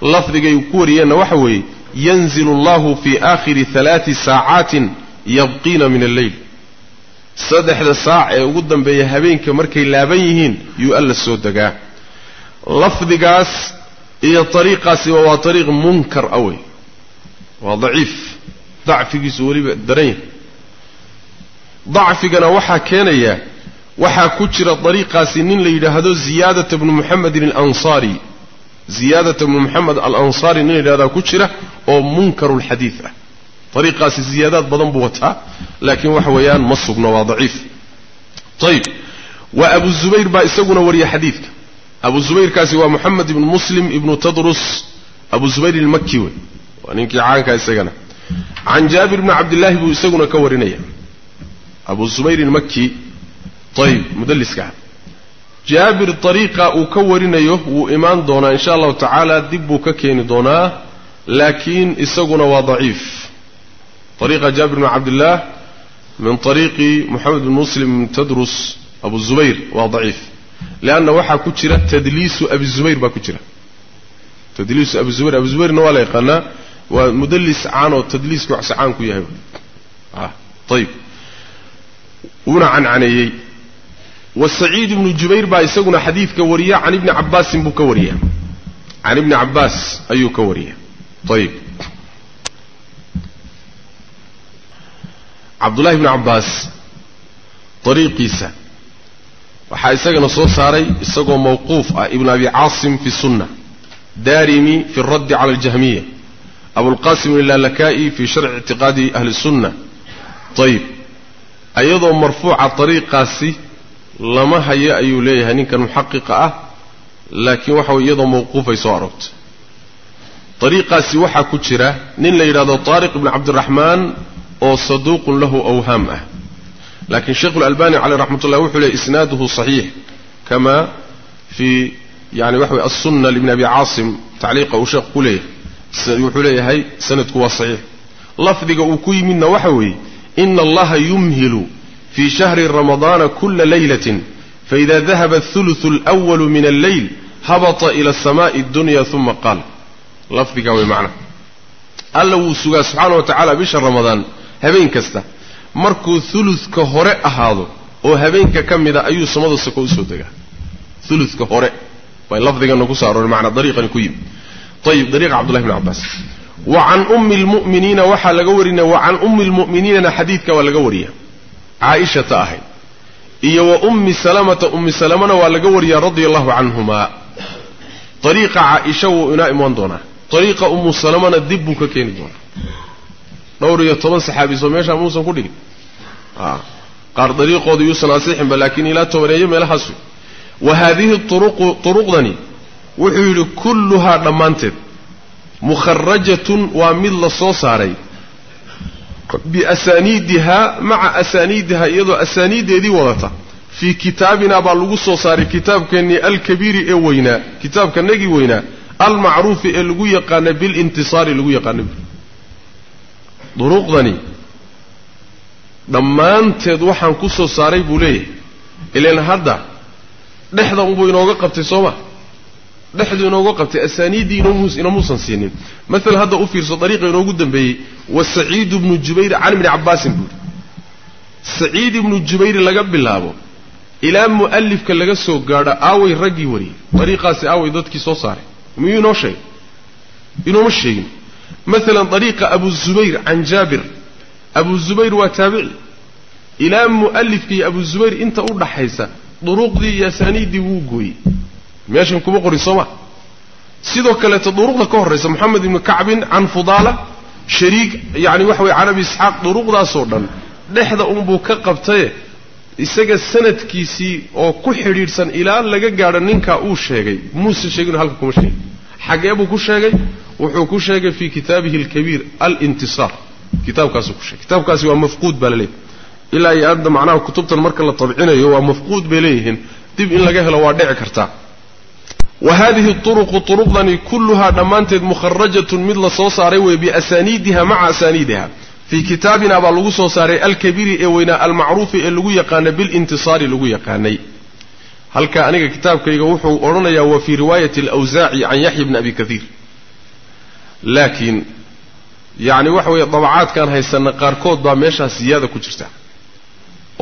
lafdigay ku wariyeenna waxa weeye yanzil allahu fi aakhiri alaai saacaatin yabqiina min alleyl saddexda saac ee ugu dambeeya habeenka markay laaban yihiin yuu alla soo degaa. Lafdigaas iyo ariiqaasiba waa ariiq munkar a wey waa daciif. Dacfigiisu weliba daran yahay. Dacfigana waxaa keenaya waxaa ku jira dariiqaasi nin la yidhaahdo ziyaadata bnu muxamedin alansaari ziyaadata bnu moxamed alansaari nin yidhahdaa ku jira oo munkaru lxadiid ah. Ariiqaasi ziyaadaad badan buu wataa laakiin waxa weeyaan ma sugno waa daciif. Ayib wa abu zubayr baa isaguna wariya xadiidka. Abu zubayrkaasi waa moxamed ibnu muslim ibnu tadrus. Abu zubayr ilmaki wey. Waa ninkii caanka isagana. Can jaabir bni cabdillaahi buu isaguna ka warinaya. Abu zubayr ilmaki ayib mudaliska jaabir ariiqa uu ka warinayo wuu imaan doonaa insha allahu tacaala dib buu ka keeni doonaa laakiin isaguna waa daciif. Ariiqa jaabir bn cabdillaah min ariiqi moxamed bn muslim bn tadrus abu zubayr waa daciif. Leanna waxaa ku jira tadliisu abi zubayr baa ku jira. Tadliisu abi zubayr abi zubayrna waa la yaqaanaa waa mudallis caan oo tadliiska caan ku yahay. Ayib wuuna cancaneeyey wa saciid ibnu jubayr baa isaguna xadiidka wariya can ibni cabbaasin buu ka wariya. Can ibni cabbaas ayuu ka wariya. Ayib cabdullahi bni cabbaas dariiqiisa. Waxaa isagana soo saaray isagoo mawquuf ah ibnu abi caasim fi sunna. Daarimi fi raddi cala aljahmiya. Abulqasim ilalaka'i fi sharci ictiqaadi ahli sunna. Ayib iyadoo marfuuca dariiqaasi lama hayo ayuu leeyahay ninkan muxaqiqa ah laakiin waxa way iyadoo mawquufay soo arogtay dariiqaasi waxaa ku jira nin la yidhahdo taariq ibni cabdiraxmaan oo saduuqun lahu awhaam ah. Laakiin sheikhu lalbani caleyh raxmat ullah wuxuu leeyay isnaaduhu saxiix kama fii yani waxa wey alsunna libni abi caasim tacliiqa uu sheekhu ku leeyahay wuxuu leeyahay sanadku waa saxiix. Lafdiga uu ku yimidna waxa weeye ina allaha yumhilu fii shahri ramadaana kula laylatin faida dahaba athuluthu alwalu min alleyl habata ila asamaai addunya uma qaal lafdigaa way macna alla wuu sugaa subxaana wa tacaala bisha ramadaan habeen kasta markuu thuluthka hore ahaado oo habeenka ka mida ayuu samada soko u soo degaa thuluthka hore bay lafdigana ku soo arooray macnaa dariiqani ku yimi ayib dariiqa cabdullahi bni cabbaas wa can ummi lmu'miniina waxaa laga warinaya wa can ummi lmu'miniinana xadiidka waa laga wariya caaishata ahayd. Iyo wa ummi salamata ummi salamana waa laga wariyaa radia allahu canhumaa dariiqa caaisha wuu inaa imaan doonaa. Dariiqa ummu salamana dib buu ka keeni doonaa. Dhowr iyo toban saxaabiso meeshaa muusan ku dhigin. Qaar dariiqooda yuusan asixinba laakiin ilaa tobaneeyo meelahaas wey wa haadihi turuqu turuqdani wuxuu yidhi kulluhaa dhammaanteed mukharajatun waa mid la soo saaray biasaaniidihaa maca asaaniidihaa iyadoo asaaniiddeedii wadata. Fii kitaabinaa baa lagu soo saaray kitaabkeennii alkabiiri ee weynaa kitaabkanagii weynaa almacruufi ee lagu yaqaana bilintisaari lagu yaqaana duruqdani dhammaanteed waxaan ku soo saaray buu leeyahay. Ilan hadda dhexda unbuu inooga qabtay soo ma dhexdu inooga qabtay asaaniiddii inoomuusan siinin. Maalan hadda u fiirso dariiqa inoogu dambeeyey wa saciidu bnu jubayr can ibni cabbaasin buuhi saciid ibnu jubayr laga bilaabo ilaa mu'alifka laga soo gaadho aaway raggii wariyey. Dariiqaasi aaway dadkii soo saaray. Miyuu inoo sheegay? Inooma sheegin. Maalan dariiqa abu zubayr can jaabir. Abu zubayr waa taabici. Ilaa mu'alifka iyo abu zubayr inta u dhaxaysa duruqdii iyo asaaniiddii wuu gooyey meeshan kuma qorin soo ma sidoo kaleeto duruqda ka horraysa moxamed ibnu kacbin can fudaala shariik yacni waxa weye can abi isxaaq duruqdaasoo dhan dhexda unbuu ka qabtaye isaga sanadkiisii oo ku xidhiidhsan ilaa laga gaadho ninkaa uu sheegay. Muuse sheeginu halka kuma sheegin. Xagee buu ku sheegay wuxuu ku sheegay fii kitaabihi alkabiir alintisaar. Kitaabkaasuu ku sheegay. Kitaabkaasi waa mafquud baa la leeyahy ilaa iyo adda macnaha kutubtan marka la tabcinayo waa mafquud bay leeyihiin. Dib in laga helo waa dhici kartaa wa haadihi turuqu turuqdani kulluhaa dhammaanteed mukharajatun mid la soo saaray weeye biasaaniidiha maca asaaniidiha fii kitaabina baa lagu soo saaray alkabiiri ee weynaa almacruufi ee lagu yaqaana bilintisaari lagu yaqaanay halka aniga kitaabkayga wuxuu odhanayaa wa fii riwaayati alawsaaci can yaxya bni abi kaiir laakiin yacni waxa weeye dabacaadkaan haysanna qaarkood baa meeshaas ziyaada ku jirta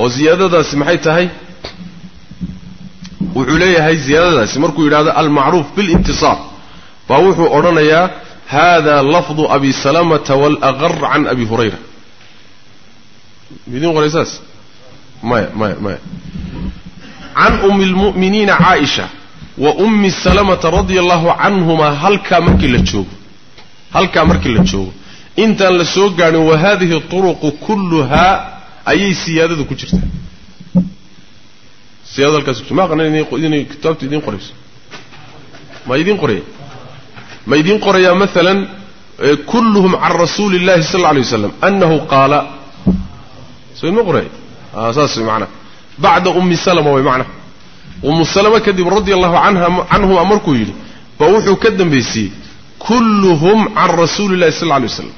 oo ziyaadadaasi maxay tahay wuxuu leeyahay ziyaadadaasi markuu yidhahdo almacruuf bilintisaar baa wuxuu odhanayaa hada lafdu abi salamata walaqar can abi hurayra. Midiin qoray saas? Maya maya maya. Can ummi lmu'miniina caaisha wa ummi salamata radia allahu canhumaa halkaa markii la joogo halkaa markii la joogo intaan la soo gaadhin wa hadihi turuqu kulluhaa ayay siyaadada ku jirtaa siyaadada halkaas ku ma aqanan inay kitaabta idiin qorayso ma idiin qoraya ma idiin qorayaa maalan kulluhum can rasuuli illahi sal alay waslam annahu qaala soo idma qoraya saas way bacda ummi salama way macnaa ummu salama kadib radia allahu anha canhuma markuu yidhi ba wuxuu ka dambaysiiyey kulluhum can rasuuli illahi sal alay waslam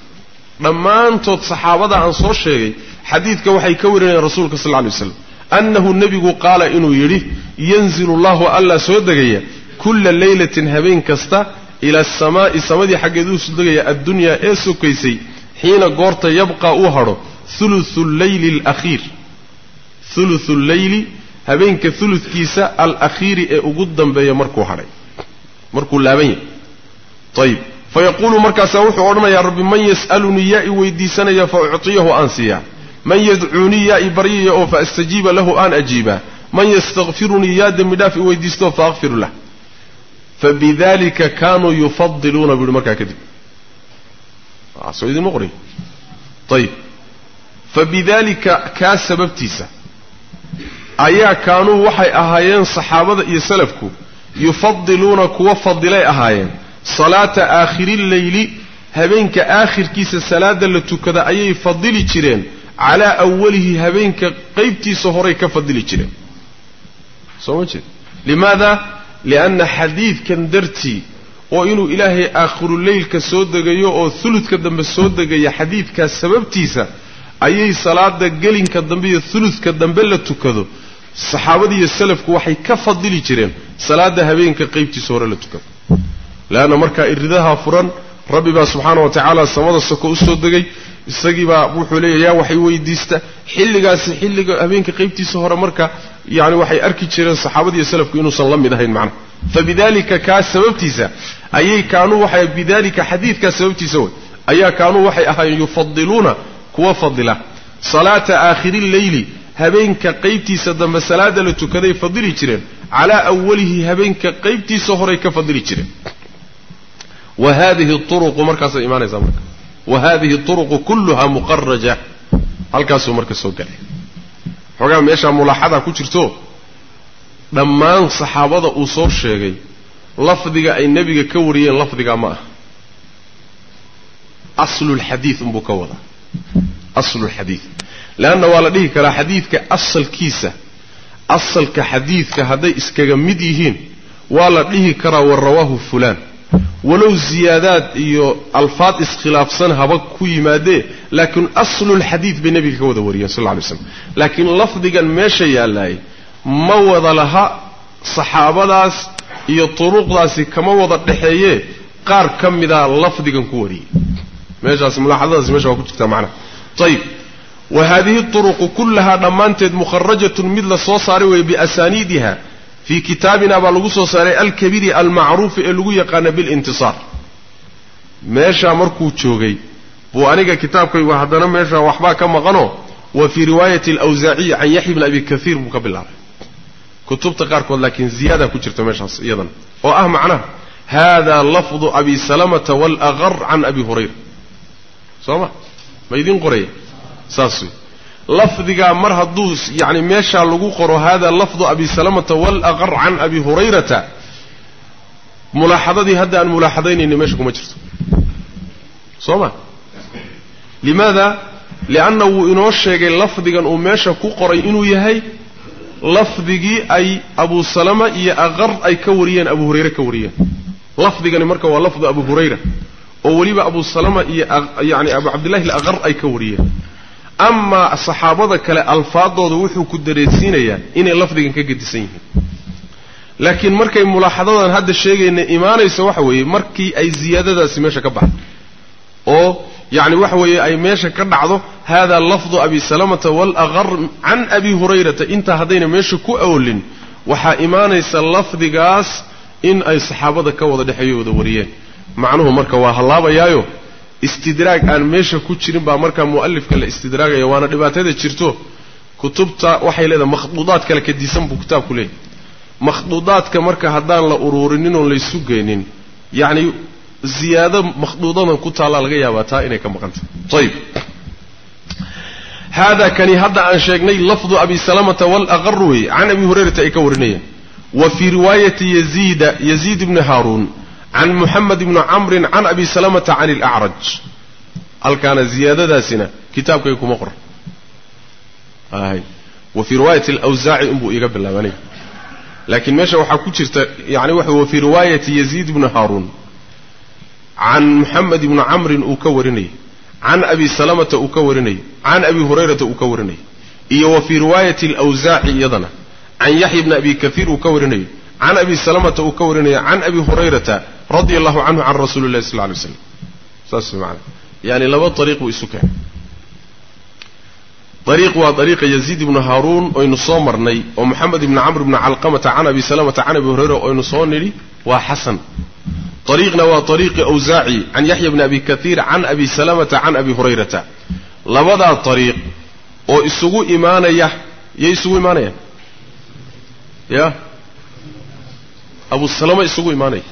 dhammaantood saxaabada aan soo sheegay xadiidka waxay ka warinayaan rasuulka sal alay waslam annahu nebigu qaala inuu yidhi yanzilu allahu allaa soo degaya kulla leylatin habeen kasta ila asamaa'i samadii xaggeed uu sudegaya addunyaa ee sokaysay xiina goorta yabqa uu hadho huluthu lleyli alakhiir. Huluthu lleyli habeenka huludkiisa alakhiiri ee ugu dambeeya markuu hadhay. Markuu laaban yahay. Ayib fa yaquulu markaasaa wuxuu odhanayaa rabbi man yas'alunii yaa i weydiisanaya fa uctiyahu aan siiyaa man yadcuunii yaa i baryaya oo fa astajiiba lahu aan ajiibaa man yastakfirunii yaa dembi dhaaf i weydiisto fa lah. Fabidalika kaanuu yufadiluuna buu yihi markaa kadib. Soo idinma qoray ayib fabidalika kaa sababtiisa ayaa kaanuu waxay ahaayeen saxaabada iyo salafku yufadiluuna kuwa fadilay ahaayeen. Salaata aakhirilleyli habeenka aakhirkiisa salaada la tukada ayay fadili jireen calaa awalihi habeenka qaybtiisa horay ka fadili jireen. Soo ma jeed limaada? Lianna xadiidkan dartii oo inuu ilaahay aakhiruleylka soo degayo oo huludka dambe soo degaya xadiidkaas sababtiisa ayay salaada gelinka dambe iyo huludka dambe la tukado. Saxaabadiiyo salafku waxay ka fadili jireen salaada habeenka qaybtiisa hore la tukado. Leanna markaa iridaha furan rabbi baa subxaana wa tacaala samada soko u soo degay. Isagiibaa wuxuu leeya yaa waxay weydiista xilligaasi xilliga habeenka qaybtiisa hore marka yani waxay arki jireen saxaabadiiyo salafku inuusan la mid ahayn macnaha fabidalika kaa sababtiisa ayay kaanuu waxay bidalika xadiidkaa sababtiisa way ayaa kaanuu waxay ahaayeen yufadiluuna kuwa fadila. Salaata aakhiri lleyli habeenka qaybtiisa dambe salaada la tukaday fadili jireen calaa awalihi habeenka qaybtiisa horay ka fadili jireen wa hadihi uruqu markaasay imaanaysaa marka. Wa hadihi turuqu kulluha muqaraja halkaasuu marka soo galay. Xoogaa meeshaa mulaaxadaa ku jirto dhammaan saxaabada uu soo sheegay lafdiga ay nebiga ka wariyeen lafdigaa ma ah aslulxadiid unbuu ka wadaa. Aslulxadiid leanna waa la dhihi karaa xadiidka asalkiisa. Asalka xadiidka hadday iskaga mid yihiin waa la dhihi karaa wa rawaahu fulaan walow ziyaadaad iyo alfaad iskhilaafsan haba ku yimaadee laakiin aslulxadiid bay nebiga ka wada wariyeen sal lay slam laakiin lafdigan meesha yaallaayay ma wada laha saxaabadaas iyo turuqdaasi kama wada dhexeeyee qaar ka mida lafdigan ku wariyey meeshaas mulaaxadadaasi meesha waa ku jirtaa macnaha ayib wa haadihi turuqu kullahaa dhammaanteed mukharajatun mid la soo saaray weeye biasaaniidiha fii kitaabina baa lagu soo saaray alkabiiri almacruufi ee lagu yaqaana bilintisaar. Meeshaa markuu joogay buu aniga kitaabkaygu haddana meeshaa waxbaa ka maqanoo wa fii riwaayati alawsaaciyi can yaxya bni abi kaiir buu ka bilaabay. Kutubta qaarkood laakiin ziyaada ku jirta meeshaas iyadana oo ah macnaha hada lafdu abi salamata waalaqar can abi hurayra. Soo ma? Ma idiin qoraya? Saas wey lafdigaa mar hadduu yani meeshaa lagu qoro hada lafdu abi salamata waalaqar can abi hurayrata mulaaxadadii hadda aan mulaaxadaynayni meesha kuma jirto. Soo ma? Limaada? Lianna wuu inoo sheegay lafdigan uu meesha ku qoray inuu yahay lafdigii ay abu salama iyo aqar ay ka wariyeen abu hurayre ka wariyeen. Lafdigani marka waa lafdu abu hurayra oo weliba abu salama iyo yani abu cabdillahi alaqar ay ka wariyeen amaa saxaabada kale alfaadooda wuxuu ku dareensiinayaa inay lafdigan ka gedisan yihiin. Laakiin markay mulaaxadadan hadda sheegayna imaanaysa waxa weeye markii ay ziyaadadaasi meesha ka baxdo. Oo yacni waxa weeye ay meesha ka dhacdo hada lafdu abi salamata waalaqar can abi hurayrata intaa haddayna meesha ku oolin waxaa imaanaysa lafdigaas in ay saxaabada ka wada dhexeeyo wada wariyeen. Macnuhu marka waa hallaabayaayo istidraag aan meesha ku jirin baa markaa mu'alifka la istidraagaya waana dhibaatada jirto. Kutubta waxay leedahay makhduudaad kale kadisan buu kitaabku leeyahy makhduudaadka marka haddaan la uruurinin oon laysu geenin yacni ziyaado makhduudadan ku taallaa laga yaabaa taa inay ka maqan tahay ayib hada kani hadda aan sheegnay lafdu abi salamata waalaqar wey can abi hurayrata ay ka warinayaan wa fii riwaayati yaziida yaziid ibni haaruun can muxamed ibni camrin can abi salamata can ilacraj halkaana ziyaadadaasina kitaabkay kuma qoran wa fii riwaayati alawsaaci inbuu iiga bilaabanay laakiin meesha waxaa ku jirta yani waxa wa fii riwaayati yaziid ibni haaruun can muxamed ibni camrin uu ka warinayay can abi salamata uu ka warinayay can abi hurayrata uu ka warinayay iyo wa fii riwaayati alawsaaci iyadana can yaxya bni abi kaiir uu ka warinayo can abi salamata uu ka warinaya can abi hurayrata radia allahu canhu can rasuuli llahi sal alay slam saas maana yani laba ariiq buu isu keenay ariiq waa ariiqa yaziid ibnu haaruun oynu soo marnay oo moxamed ibni camr ibni calqamata can abi salamata can abi hurayra oynu soo nidhi waa xasan ariiqna waa ariiqi awsaaci can yaxya bni abi kaiir can abi salamata can abi hurayrata labadaa ariiq oo isugu imaanaya yay isugu imaanayaan ya abu salama isugu imaanaya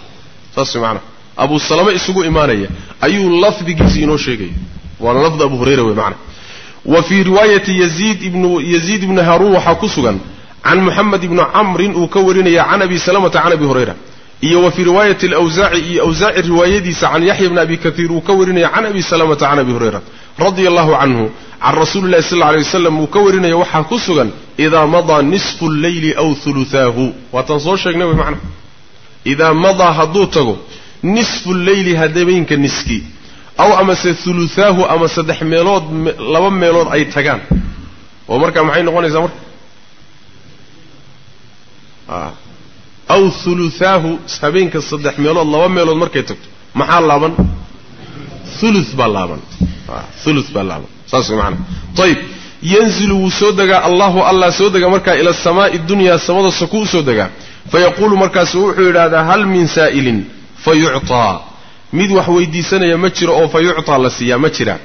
saas maanaa abu salama isugu imaanaya ayuu lafdigiisi inoo sheegaya waana lafdi abu hurayra wey maana wa fii riwaayati yaziid ibnu yaziid ibni haaruun waxaa ku sugan can muxamed ibni camrin uu ka warinaya can abi salamata can abi hurayra. Iyo wa fii riwaayati alawsaaci iyo awsaaci riwaayadiisa can yaxya bni abi kaiir uu ka warinaya can abi salamata can abi hurayra radia allahu canhu. Can rasuuli llahi sal lla alay wasalam uu ka warinaya waxaa ku sugan idaa madaa nisfu lleyli aw hulutaahu waataan soo sheegnay wey macna idaa madaa hadduu tago nisfu leyli habeenka niski aw amase hulutaahu ama saddex meelood laba meelood ay tagaan oo markaa maxay noqonaysaa marka aw hulutaahu habeenka saddex meelood laba meelood markay tagto maxaa laaban ulu baa laaban ulu baa laaban saas way maanaa ayib yanzilu wuu soo degaa allahu allah soo dega markaa ila asamaai dunyaa samada saku u soo degaa fayaquulu markaasu wuxuu yidhaahdaa hal min saa'ilin fa mid wax weydiisanaya ma jiro oo fa yucطaa la siiyaa ma jira.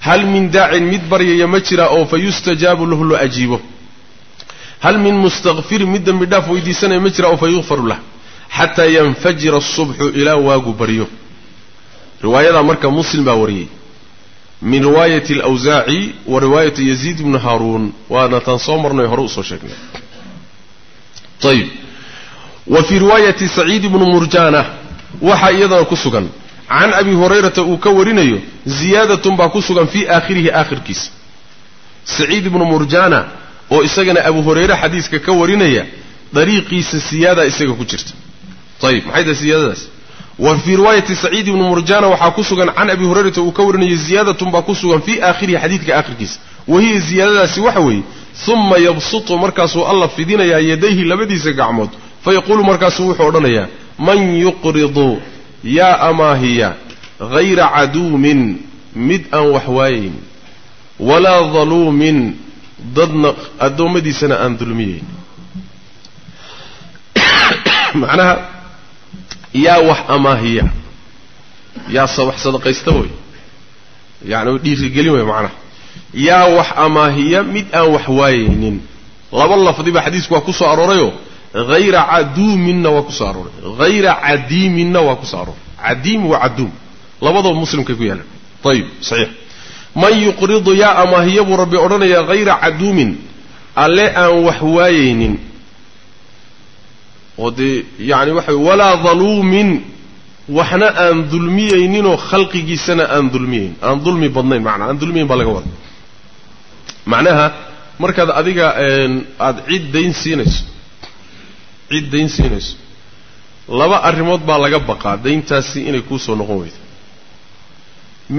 Hal min daacin mid baryaya ma jira oo fa yustajaabu lahu lo ajiibo. Hal min mustakfirin mid dembi dhaaf weydiisanaya ma jira oo fa lah. Xataa yanfajira asubxu ilaa waagu baryo. Riwaayadaa marka muslim baa wariyey. Min riwaayati alawsaaci wa riwaayati yaziid ibni haaruun. Waana taan soo marnay hore u soo sheegnay. Ayib wa fii riwaayati saciid ibni murjaana waxaa iyadana ku sugan. Can abi hurayrata uu ka warinayo ziyaadatun baa ku sugan fii aakhirihi aakhirkiisa saciid ibnu murjaana oo isagana abu hurayre xadiiska ka warinaya dariiqiisa siyaada isaga ku jirta. Ayib maxay tahay siyaadadaas wa fii riwaayati saciid ibni murjana waxaa ku sugan can abi hurayrata uu ka warinayo ziyaadatun baa ku sugan fii aakhirihi xadiidka aakhirkiisa wahiya ziyaadadaasi waxa weeye uma yabsutu markaasuu alla fidinayaa yadayhi labadiisa gacmood fayaquulu markaasuu wuxuu odhanayaa man yuqridu yaa amaahiya hayra caduumin mid aan wax waayayn walaa daluumin dadna addoommadiisana aan dulmiyeyn macnaha yaa wax amaahiya yaa wax sadaqaysta wey yani dhiirigelin wey macnaha yaa wax amaahiya mid aan wax waayaynin laba lafdi baa xadiisku waa ku soo aroorayoo hayra caduuminna waa ku soo arooray hayra cadiiminna waa ku soo arooray cadiim wa caduum labadaba muslimkay ku yaalaan ayib saxiix man yuqridu yaa amaahiya buu rabbi odhanayaa hayra caduumin alle aan wax waayaynin oo dee yani waxa walaa daluumin waxna aan dulmiyayninoo khalqigiisana aan dulmiyayn aan dulmi badnayn manaa aan dulmiyayn baa laga wada macnaha markaad adiga aada cid dayn siinayso cid dayn siinayso. Laba arrimood baa laga baqaa dayntaasi inay kuu soo noqon weydo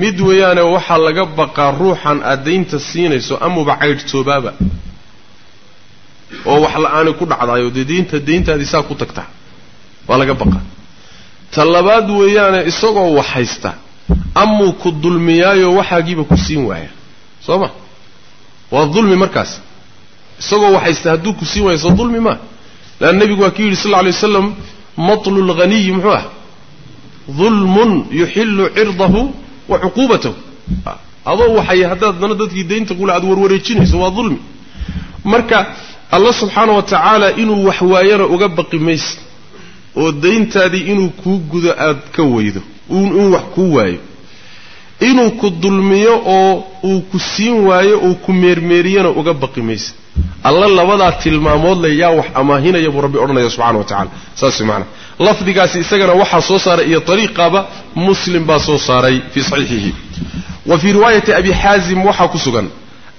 mid weeyaane waxaa laga baqaa ruuxan aad daynta siinayso amuba caydhtoobaaba oo wax la'aani ku dhacdaayo dee daynta dayntaadii saa ku tagtaa waa laga baqaa. Ta labaad weeyaane isagoo wax haysta amuu ku dulmiyaayo waxaagiiba ku siin waaya. Soo ma? Waa dulmi markaas. Isagoo wax haysta hadduu ku siin waayo soo dulmi maa leanna nebigu waa ki yidhi sal lla alay waslam matlu lghaniyi muxuu ah dulmun yuxillu cirdahu wa cuquubatahu. Adoo waxay haddaad dana dadkii daynta kule aad warwareejinayso waa dulmi marka allah subxaana wa tacaala inuu wax waayana uga baqi mayse oo dayntaadii inuu kuu gudo aad ka weydo in wax kuu waayo inuu ku dulmiyo oo uu ku siin waayo uu ku meermeeriyana uga baqi mayse alla labadaa tilmaamood le yaa wax amaahinaya buu rabbi odhanaya subxana wa tacala saas way macanaa lafdigaasi isagana waxaa soo saaray iyo ariiqaaba muslim baa soo saaray fii saxiixihi. Wa fii riwaayati abi xaazim waxaa ku sugan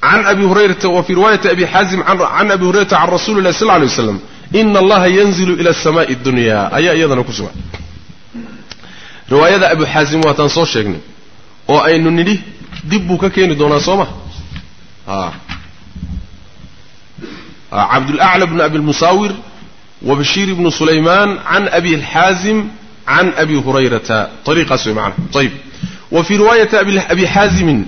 can abi hurayrata wa fii riwaayati abi xaazim can abi hurayrata can rasuli illahi sal lla alay waslam ina allaha yanzilu ila asamaai dunya. Ayaa iyadana ku sugan. Riwaayada abu xaazim waataan soo sheegnay oo aynu nidhi dib buu ka keeni doonaa soo ma cabdulacla bn abi lmusaawir wa bashiir ibnu sulaymaan can abi xaazim can abi hurayrata ariiqaas way macana ayib wa fii riwaayati abi xaazimin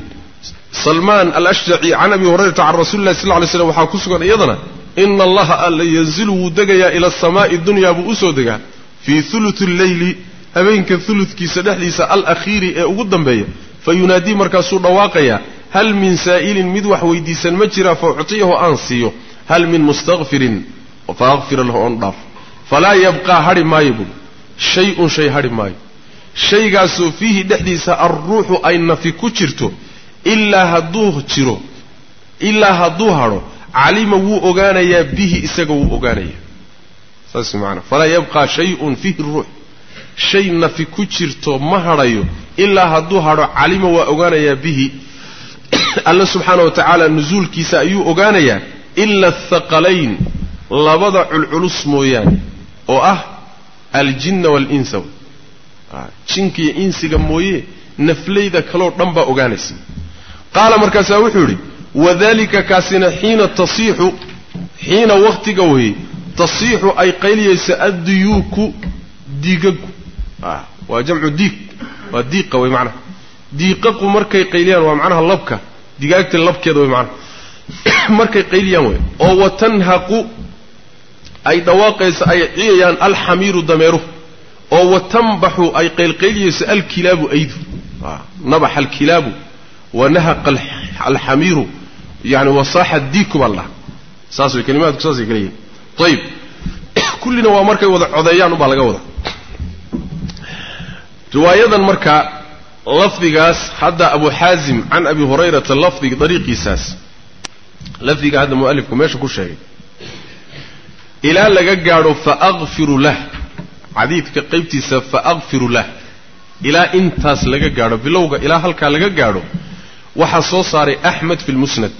salmaan alashjaci can abi hurayrata can rasuli llahi sal ly slam waxaa ku sugan iyadana ina allaha alla yanzilu wuu degayaa ila asamaai dunya buu u soo degaa fii huluti lleyli habeenka huludkiisa dhexdiisa alakhiiri ee ugu dambeeya fa yunaadii markaasuu dhawaaqayaa hal min saa'ilin mid wax weydiisan ma jira fa uctiyahu aan siiyo hal min mustakfirin fa akfira lahu on dhaaf falaa yabqaa hadhi maayo buui shay-un shay hadhi maayo shaygaasoo fiihi dhexdiisa alruuxu ay nafi ku jirto ilaa hadduu jiro ilaa hadduu hadho calima wuu ogaanayaa bihi isaga wuu ogaanayaa saas maanaa falaa yabqaa shay-un fiihi ruux shay nafi ku jirto ma hadhayo ilaa hadduu hadho calima waa ogaanayaa bihi alla subxaana wa tacaala nusuulkiisa ayuu ogaanayaa ila athaqalayn labada culculus mooyaane oo ah aljinna waalinsa jinka iyo insiga mooye naflayda kaloo dhan baa ogaanaysa. Qaala markaasaa wuxuu yidhi wadalika kaasina xiina tasiixu. Xiina wakhtiga weye tasiixu ay qayliyayso adduyuuku diigagu waa jamcu diig waa diiqa wey macnaha. Diiqaqu markay qayliyaan waa macnaha labka digaagta labkeeda wey macnaha markay qayliyaan wey oo watanhaqu ay dhawaaqayso ay ciyayaan alxamiiru dameeruhu. oo watanbaxu ay qaylqayliyayso alkilaabu aydu. Nabaxa alkilaabu wanahaqa alxamiiru yani wasaaxa diiku baa ladhaha saas way kalimaadku saasay kala yihiin ayib kullina waa markay wada codeeyaan ubaa laga wada riwaayadan marka lafdigaas hadda abu xaazim can abi hurayrata lafdiga dariiqiisaas lafdiga hadda mualifku meesha ku sheegay. Ilaa laga gaadho faakfiru lah. Xadiidka qaybtiisa faakfiru lah. Ilaa intaas laga gaadho bilowga ilaa halkaa laga gaadho waxaa soo saaray axmed fi lmusnad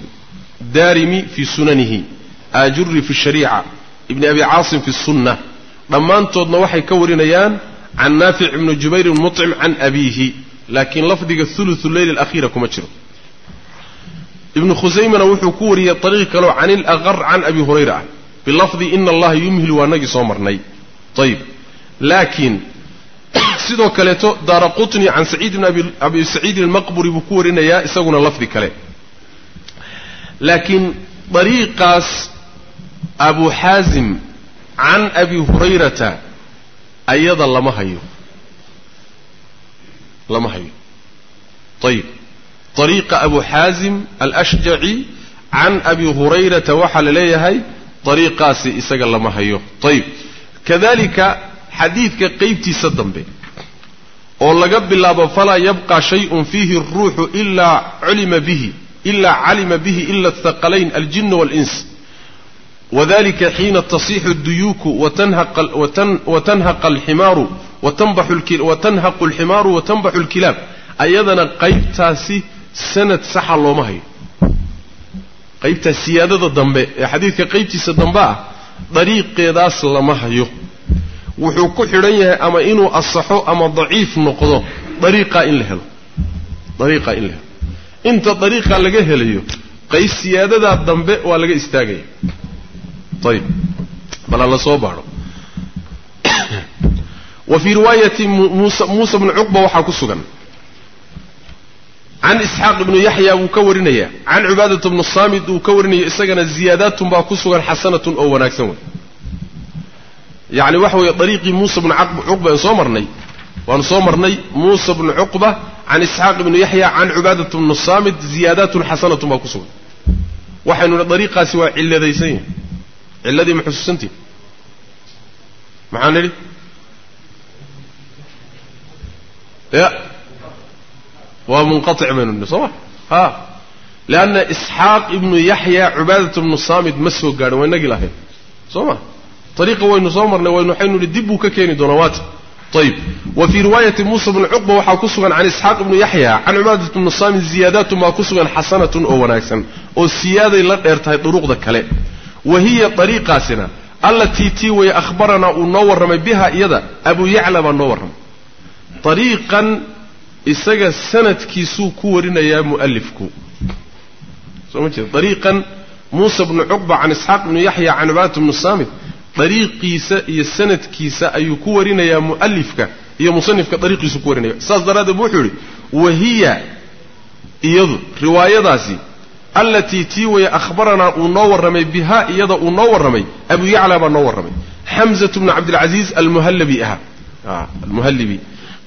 daarimi fii sunanihi aajuri fi shariica ibni abi caasim fi sunna. Dhammaantoodna waxay ka warinayaan can naafic ibni jubayr muطcim can abiihi. Laakiin lafdiga uluثu leyl alakhiira kuma jiro ibnu khusaymana wuxuu ku wariyey ariiq kaleo can ilaqar can abi hurayra ah. Bilafdi ina allaha yumhilu waa nagii soo marnay. Ayib laakiin sidoo kaleeto daara qutni can saciid bn abi saciidin almaqburi buu ku warinayaa isaguna lafdi kale. Laakiin dariiqaas abu xaazim can abi hurayrata ayada lama hayo. Lama hayo. Ayib ariiqa abu xaazim alashjaci can abi hurayrata waxaa la leeyahay ariiqaasi isaga lama hayo ayib kadalika xadiidka qeybtiisa dambe oo laga bilaabo falaa yabqa shayun fiihi aruuxu ilaa culima bihi ilaa calima bihi ila athaqalayn aljin wاlins wadalika xiina tasixu duyuuku watanhaqu alximaaru watanbaxu alkilaab ayadana qaybtaasi sanad saxa looma hayo. Qaybtaas siyaadada dambe ee xadiidka qaybtiisa dambe ah dariiqeedaas lama hayo. Wuxuu ku xidhan yahay ama inuu asaxo ama daciif noqdo dariiqaa in la helo. Dariiqaa in la helo. Inta dariiqaa laga helayo qayb siyaadadaa dambe waa laga istaagaya. Ayib bal ha la soo baadho. Wa fii riwaayati muusa bni cuqba waxaa ku sugan can isxaaq ibnu yaxya wuu ka warinaya can cibaadata bnu saamid uu ka warinaya isagana ziyaadaatun baa ku sugan xasanatun oo wanaagsan wey. Yacni waxa weeye dariiqii muusa bnu cuqba aan soo marnay waanu soo marnay muusa bnu cuqba can isxaaq ibnu yaxya can cibaadata bnu saamid ziyaadaatun xasanatun baa ku sugan. Waxaynu nihi dariiqaasi waa cilladaysan yahay. Cilladii ma xusuusantiin. Maxaan nidhi ya waa munqatic baynu nidhi soo ma ha leanna isxaaq ibnu yaxya cibaadat bnu saamid ma soo gaadhin waa inagii lahayn soo ma ariiqa waynu soo marnay waxaynu nihi dib buu ka keeni doonaa waata ayib wa fii riwaayati muusa bni cuqba waxaa ku sugan can isxaaq ibnu yaxya can cibaadat bnu saamid ziyaadaatun baa ku sugan xasanatun oo wanaagsan oo siyaaday la dheer tahay kale wa hiya ariiqaasina allatii tii weye ahbaranaa uu noo warramay biha iyada abu yacla baa noo warramay ariiqan isaga sanadkiisuu ku warinayaa mu'alifku soo ma jeed ariiqan muusa bnu cuqba can isxaaq bnu yaxya can cibaadat bnu saamid dariiqiisa iyo sanadkiisa ayuu ku warinayaa mu'alifka iyo musanifka dariiqiisu ku warinaya. Saas daraaddeed wuxuu yidhi wahiya iyadu riwaayadaasi allatii tii weye ahbaranaa uu noo warramay bihaa iyada uu noo warramay abu yacla baa noo warramay. Xamzatu bnu cabdilcasiis almuhallabi ahaa. Almuhallibi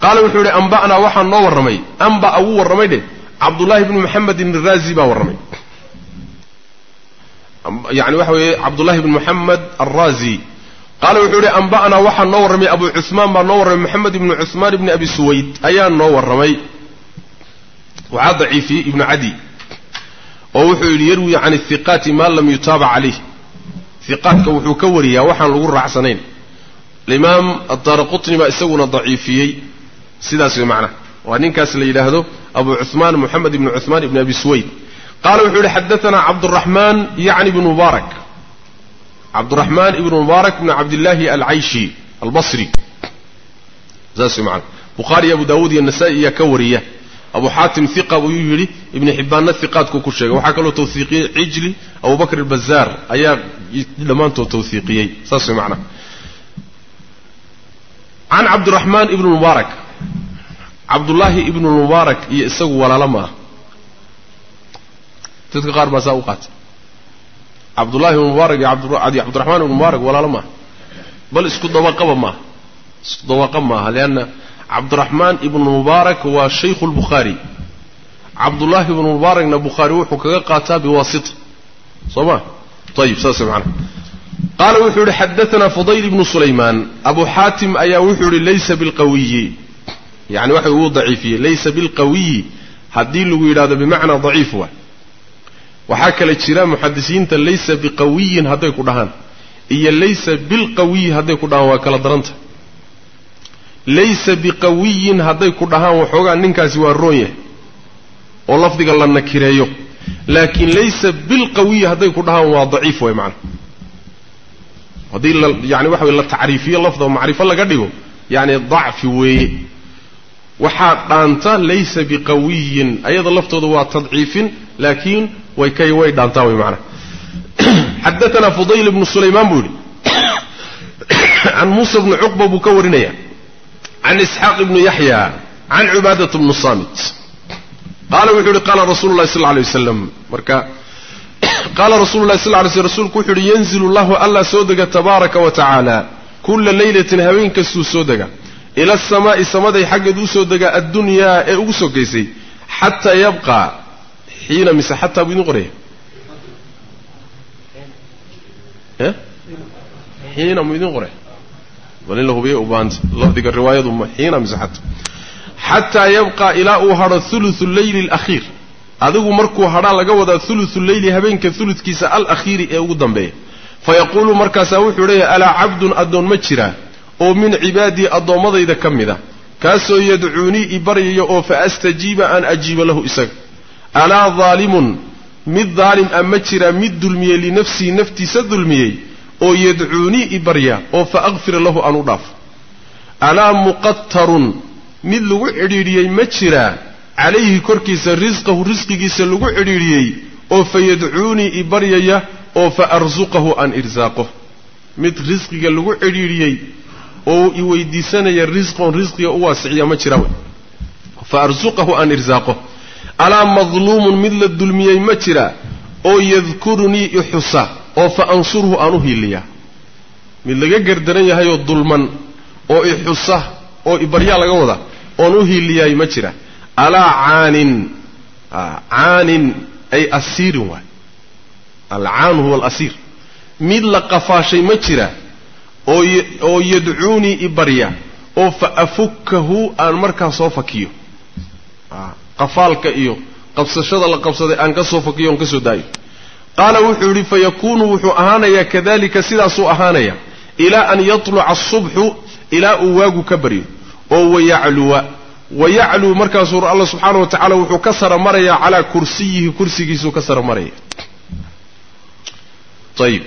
qaala wuxuu yidhi amba'naa waxaa noo warramay. Amba'a wuu warramay dheh. Cabdullaahi bnu maxamedin iraazi baa warramay. Yani waxa weeye cabdullahi bn moxamed alraazi qaala wuxuu yihi amba'naa waxaa noo warramay. Abu cuثmaan baa noo warramay. Moxamed ibnu cuثmaan ibni abi suwayd ayaa noo warramay. Waxaa daciifiyey ibnu cadi oo wuxuu yidhi yarwi can ihiqaati maa lam yutaabac calayh. Hiqaatka wuxuu ka wariyaa waxaan lagu raacsanayn. Alimaam addaara qutni baa isaguna daciifiyey sidaas way macnaha waa ninkaas la yidhaahdo abu cuثmaan moxamed ibnu cuثmaan ibni abi suwayd. Qaala wuxuu yihi xadaanaa cabduraxmaan yacni ibnu mubaarak. Cabduraxmaan ibnu mubaarak bn cabdillaahi alcayshi albasri. Saas way maana bukhaari abu daawuud iyo nasaa-i iyaa ka wariya abu xaatim hiqa buu yidhi ibnu xibbaanna hiqaadku ku sheegay. Waxaa kaloo tawhiiqiyey cijli abubakr albazaar ayaa dhammaantood tawhiiqiyey saas way macnaha can cabdiraxmaan ibnu mubaarak cabdullaahi ibnu mubaarak iyo isagu walaalo ma ah dadka qaar baa saa u qaatay. Cabdullahi mubaarak iyo cabdiraxmaan ibnu mubaarak walaalo maaha bal isku dabaqaba maaha isku dabaqa maaha leanna cabdiraxmaan ibnu mubaarak waa shaykhu lbukhaari cabdullaahi ibnu mubaarakna bukhaari wuxuu kaga qaataa biwaasita. Soo ma? Ayib saas macana qaala wuxuu yihi xadaanaa fudayl ibnu sulaymaan. Abu xaatim ayaa wuxuu yihi laysa bilqawiyi yani waxa uu daciifiyey laysa bilqawiyi haddii lagu yidhahdo bimacnaa daciif waa waxaa kale jira muxadisiinta laysa biqawiyin hadday ku dhahaan iyo laysa bilqawiyi hadday ku dhahaan waa kala daranta. Laysa biqawiyin hadday ku dhahaan waxoogaa ninkaasi waa roon yahay oo lafdiga la nakireeyo. Laakiin laysa bilqawiyi hadday ku dhahaan waa daciif way macana haddii la yani waxa wey la tacriifiyo lafda macrifo laga dhigo yani dacfi weeye waxaa dhaanta laysa biqawiyin. Ayada laftooda waa tadciifin laakiin way kay way dhaantaan way macana xadaanaa fudayl ibnu sulaymaan buu yihi can muusa bni cuqba buu ka warinaya. Can isxaaq ibni yaxya can cubaadat bnu saamit. Qaala wuxuu yihi qaala rasulu llahi sal alay waslam marka qaala rasulu llahi sal lay sl rsulku wuxu uhi yanzilu llahu allah soo dega tabaaraka wa tacaala. Kulla leylatin habeen kastuu soo dega ila asamaa'i samaday xaggeed u soo dega addunyaa ee ugu soo geysay xataa yabqa xiina mise xataa buu idin qoraya? Xiina mu idin qoraya? Bal in la hubiya u baahanta lafdiga riwaayadu ma xiina mise xataa? Xataa yabqa ilaa uu hadho thuluthu leyli alakhiir. Adigu markuu hadhaa laga wadaa thuluthu leyli habeenka thuludkiisa alakhiiri ee ugu dambeeya. Fayaquulu markaasaa wuxuu leeyahay alaa cabdun addoon ma jiraa oo min cibaadii addoommadayda ka mid a kaasoo yadcuunii i baryaya oo fa astajiiba aan ajiiba lahu isaga. Alaa daalimun mid daalim a ma jiraa mid dulmiyey linafsihi naftiisa dulmiyey oo yadcuunii i barya oo fa akfira lahu aan u dhaafo alaa muqatarun mid lagu cidhiidhiyey ma jiraa calayhi korkiisa risqahu risqigiisa lagu cidhiidhiyey oo fa yadcuunii i baryaya oo fa arsuqahu aan irsaaqo mid risqiga lagu cidhiidhiyey oo i weydiisanaya risqon risqiga u waasiciya ma jira fa arsuqahu aan irsaaqo alaa madluumun mid la dulmiyey ma jira oo yadkurunii i xusa oo fa ansurhu aan u hiiliyaa mid laga gardaran yahayoo dulman oo i xusa oo i baryaa laga wada oon u hiiliyaay ma jira. Alaa caanin caanin ay asiirin waay. Alcaanu huwa alasiir. Mid la qafaashay ma jira oo yadcuunii i barya oo fa afukkahu aan markaa soo fakiyo. Qafaalka iyo qabsashada la qabsaday aan ka soo fakiyo oon ka soo daayo. Qaala wuxuu yidhi fayakuunu wuxuu ahaanayaa kadalika sidaasuu ahaanaya ilaa an yatluca asubxu ilaa uu waagu ka baryo oo wayacluwa wayacluu markaasuu alla subxaana wa tacala wuxuu ka sara marayaa calaa kursiyihi kursigiisuu ka sara maraya ayib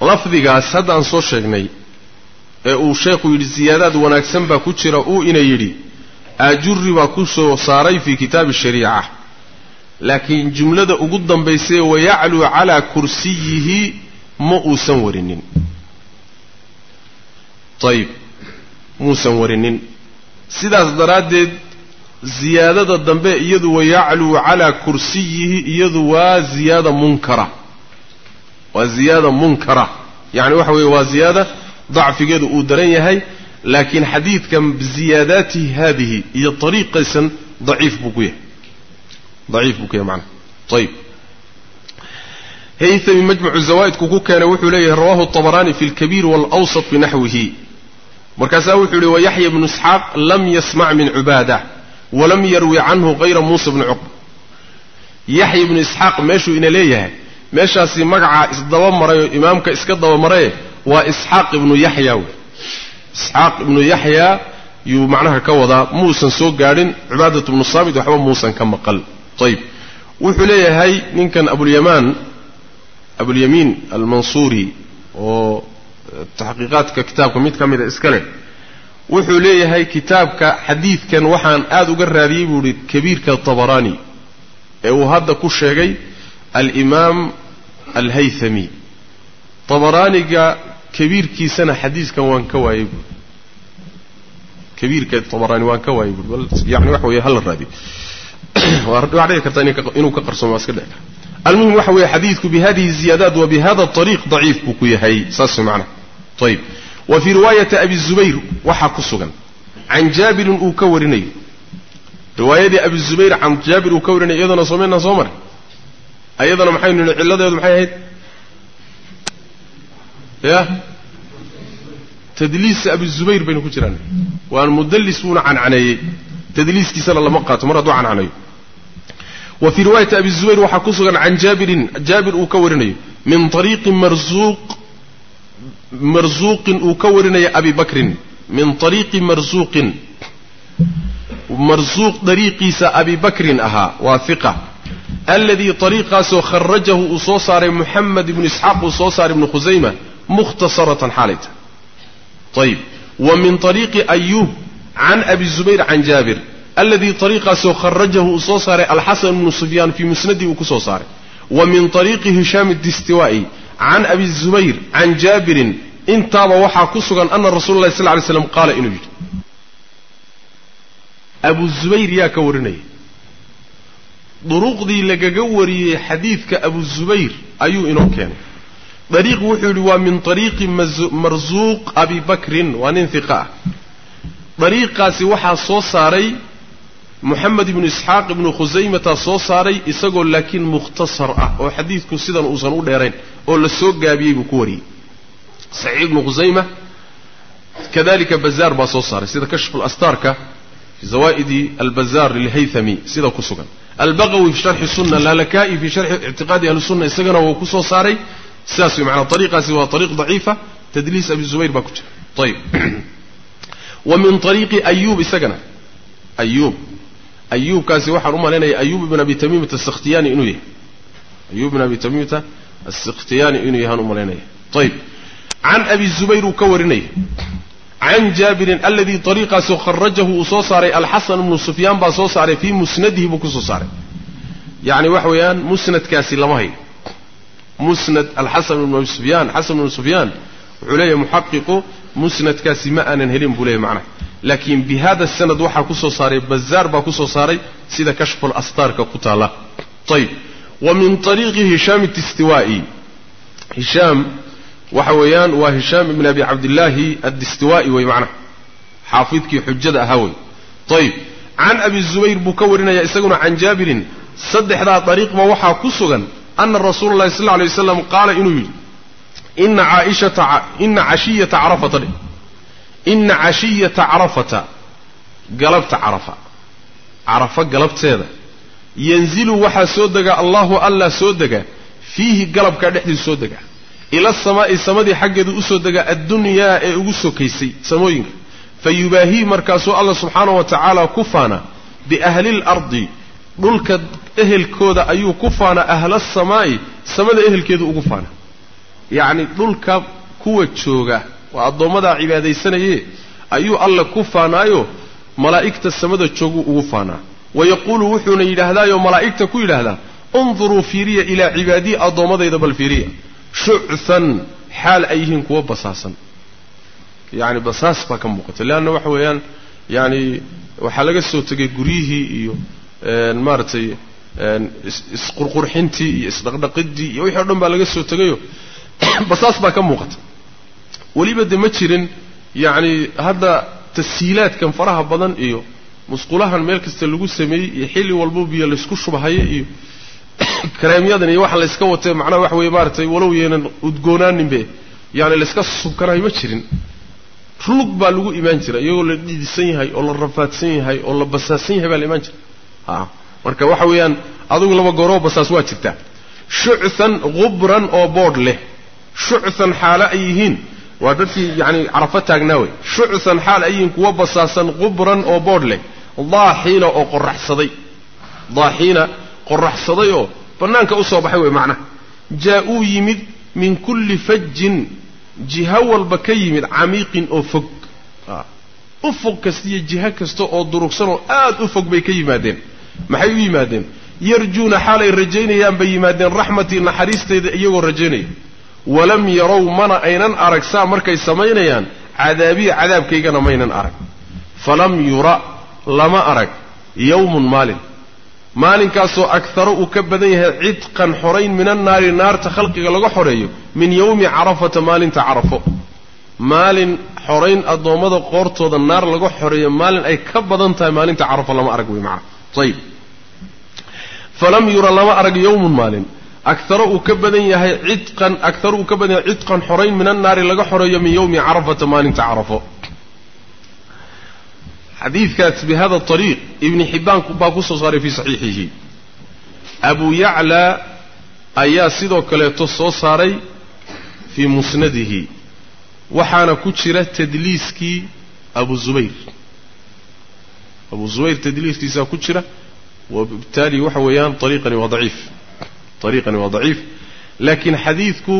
lafdigaas hadda aan soo sheegnay ee uu sheekhu yidhi siyaadaad wanaagsan baa ku jira uu ina yidhi aajuri baa ku soo saaray fii kitaabi shariica. Laakiin jumlada ugu dambaysay wayacluu calaa kursiyihi ma uusan warinin. Ayib muusan warinin. Sidaas daraaddeed ziyaadada dambe iyadu wayacluu calaa kursiyihi iyadu waa ziyaada munkara waa ziyaada munkara yacni waxa weeye waa ziyaada dacfigeedu uu daran yahay laakiin xadiidkan biziyaadaatihi haadihi iyo ariiqaysan daciif buu ku yahay daciif buu ku yahay macnaha ayib haythami majmucu zawaa'idku ku keenay wuxuu leeyahay rawahu طabaraani fi اlkabiir wاlأwsط binaxwihi markaasaa wuxuu yihi wayaxya bnu isxaaq lam yasmac min cubaada walam yarwi canhu hayra muusa bni cuqba yaxya ibnu isxaaq meeshuu ina leeyahay Meeshaasi magacaa isdaba maray oo imaamka iska daba maraye waa isxaaq ibnu yaxya wey. isxaaq ibnu yaxya yuu macnaha ka wadaa muusan soo gaadhin cubaadat bnu saamit waxba muusan ka maqal. Ayib wuxuu leeyahay ninkan abulyamaan abulyamiin almansuuri oo taxqiiqaadka kitaabka mid ka mida iska leh wuxuu leeyahay kitaabka xadiidkan waxaan aada uga raadiyey buu ihi kabiirka tabaraani ee uu hadda ku sheegay alimaam alhaythami. Tabaraaniga kabiirkiisana xadiiskan waan ka waayey buui kabiirka tabaraani waan ka waayey buui bal yani waxa weeye hala raadiyo waa dhici karta inuu ka qarsoomo waa iska dhici kara almuhim waxa weeye xadiidku bihadihi ziyaadaat wa bihada ariiq daciif buu ku yahay. Saas macnaha ayib wa fii riwaayati abi zubayr waxaa ku sugan. Can jaabirin uu ka warinayo riwaayadii abi zubayr can jaabir uu ka warinayo iyadana soomaynaan soo maray ayadana maxaynu nihi cilladeedu maxay ahayd? Ya? Tadliisa abi zubayr baynu ku jiraan. Waan mudallis buuna cancaneeyey. Tadliiskiisana lama qaato mar hadduu cancaneeyo. Wa fii riwaayati abi zubayr waxaa ku sugan can jaabirin jaabir uu ka warinayo min ariiqi marzuuq marzuuqin uu ka warinayo abi bakrin min ariiqi marzuuqin. Marzuuq dariiqiisa abi bakrin ahaa waa hiqa aladii ariiqaasoo kharajahu uu soo saaray muxamed ibnu isxaaq uu soo saaray ibnu khusayma mukhtasaratan xaalayta ayib wa min ariiqi ayuub can abi zubayr can jaabir aladii ariiqaasoo kharajahu uu soo saaray alxasan ibnu sufyaan fii musnadii uu ku soo saaray wa min ariiqi hishaam distiwaa'i can abi zubayr can jaabirin intaaba waxaa ku sugan ana rasula llahi sal ly slam qaala inuu yidhi abu zubayr yaa ka warinaya duruqdii lagaga wariyey xadiidka abu zubayr ayuu inoo keenay. Dariiq wuxuu yidhi waa min ariiqi marzuuq abi bakrin waa nin hiqa ah. Dariiqaasi waxaa soo saaray moxamed ibnu isxaaq ibnu khusaymataa soo saaray isagoo laakiin mukhtasar ah oo xadiidku sidan uusan u dheerayn oo la soo gaabiyey buu ku wariyey. Saxiix ibnu khusayma kadalika bazaar baa soo saaray sida kashfu lastaarka fi zawaa'idi albazaar lilhaythami sida ku sugan. Albaqawi fi sharxi sunna lalaka'i fi sharxi ictiqaadi ahli sunna isagana wuu ku soo saaray. Sidaas way macanaa ariiqaasi waa ariiq daciifa. Tadliis abi zubayr baa ku jira. Ayib wa min ariiqi ayuub isagana. Ayuub ayuubkaasi waxaan u malaynaya ayuub ibn abi tamiimata asikhtiyani inuu yahay. Ayuub ibn abi tamiimata asikhtiyani inuu yahaan u malaynaya ayib can abi zubayr uu ka warinaya can jaabirin aladii ariiqaasoo kharajahu uu soo saaray alxasan ibnu sufyaan baa soo saaray fii musnadihi buu ku soo saaray yacni waxa weeyaan musnadkaasi lama hayo musnad alxasan ibnu abi sufyaan xasan ibnu sufyaan wuxuu leeyahay muxaqiqu musnadkaasi ma aanan helin buu leeyahy macnaha laakiin bi sanad waxaa ku soo saaray bazaar baa ku soo saaray sida kashful astaarka ku taalla ayib wa min ariiqi hishaam distiwaa'i hishaam waxa weeyaan waa hishaam ibn abi cabdillaahi addistiwaa'i wey macnaha xaafidkii xujada ahaa wey ayib can abi zubayr buu ka warinaya isaguna can jaabirin. Saddexdaa dariiqba waxaa ku sugan ana rasuula llahi sal lla alay waslam qaala inuu yidhi ina caaishata ina cashiyata carafata dhe ina cashiyata carafata. Galabta carafa. Carafa galabteeda. Yanzilu waxaa soo dega allahu allah soo dega. Fiihi galabkaa dhexdiisu soo dega ila asamaa'i samadii xaggeedu u soo dega addunyaa ee ugu sokaysay samooyinka. Fa yubaahii markaasuu allah subxaanahu wa tacaala ku faana biahli lardi dhulka ehelkooda ayuu ku faana ahla asamaa'i samada ehelkeedu ugu faana. Yacni dhulka kuwa jooga waa addoommadaa cibaadaysanaye ayuu alla ku faanaayo malaa'igta samada jooguu ugu faanaa wa yaquulu wuxuuna yidhaahdaayo malaa'igta ku yidhaahdaa unduruu fiiriya ilaa cibaadii addoommadayda bal fiiriya shuchan xaal ay yihiin kuwa basaasan yacni basaas baa ka muuqata leanna waxa weeyaan yacni waxaa laga soo tegay guryihii iyo maaragtay isqurqurxintii iyo isdhaqdhaqidii iyo wixii o dhan baa laga soo tegayo basaas baa ka muuqata weliba de ma jirin yacni hadda tashiilaadkan faraha badan iyo musqulahan meel kasta lagu sameeyey iyo xilli walbo biyo laysku shubhayo iyo kareemyadan iyo waxa layska watee macnaha waxa weeye maaratay walow yeenan udgoonaaninbe yani layska subkanayo ma jirin. Rulug baa lagu imaan jira iyagoo la dhidisan yahay oo la rafaadsan yahay oo la basaasan yahay baa la imaan jira a marka waxa weeyaan adugu laba gooroo basaas waa jirtaa. Shuchan qubran oo boodh leh. Shuchan xaalo ay yihiin. Waa dadkii yani carafo taagnaa wey shuchan xaal ay yihiin kuwa basaasan qubran oo boodh leh. Daaxiina oo qoraxsaday daaxiina qoraxsaday oo bannaanka u soo baxay wey macnaha jaa-uu yimid min kulli fajin jiho walba ka yimid camiiqin oo fog. Ufuq kasta iyo jiho kasta oo durugsan oo aad u fog bay ka yimaadeen. Maxay u yimaadeen? Yarjuuna xaalay rajaynayaan bay yimaadeen raxmatii naxariistayda iyagoo rajaynaya. Walam yarow mana aynan arag saa markay samaynayaan cadaabiya cadaabkaygana maynan arag. Falam yura lama arag. Yowmun maalin maalinkaasoo akharu uu ka badan yahay cidqan xorayn min annaari naarta khalqiga laga xoreeyo min yowmi carafata maalinta carafo. Maalin xorayn addoommada qoortooda naar laga xoreeyo maalin ay ka badan tahay maalinta carafo lama arag wey macana ayib falam yura lama arag yowmun maalin. Akaro uu ka badan yahay cidqan akharu uu ka badan yahay cidqan xorayn min annaari laga xoreeyo min yowmi carafata maalinta carafo xadiidkaas bihada ariiq ibni xibbaan baa ku soo saaray fii saxiixihi. Abu yacla ayaa sidoo kaleeto soo saaray fii musnadihi waxaana ku jira tadliiskii abu zubayr. Abu zubayr tadliiskiisaa ku jira wabitaali waxa weeyaan ariiqani waa daciif ariiqani waa daciif. Laakiin xadiidku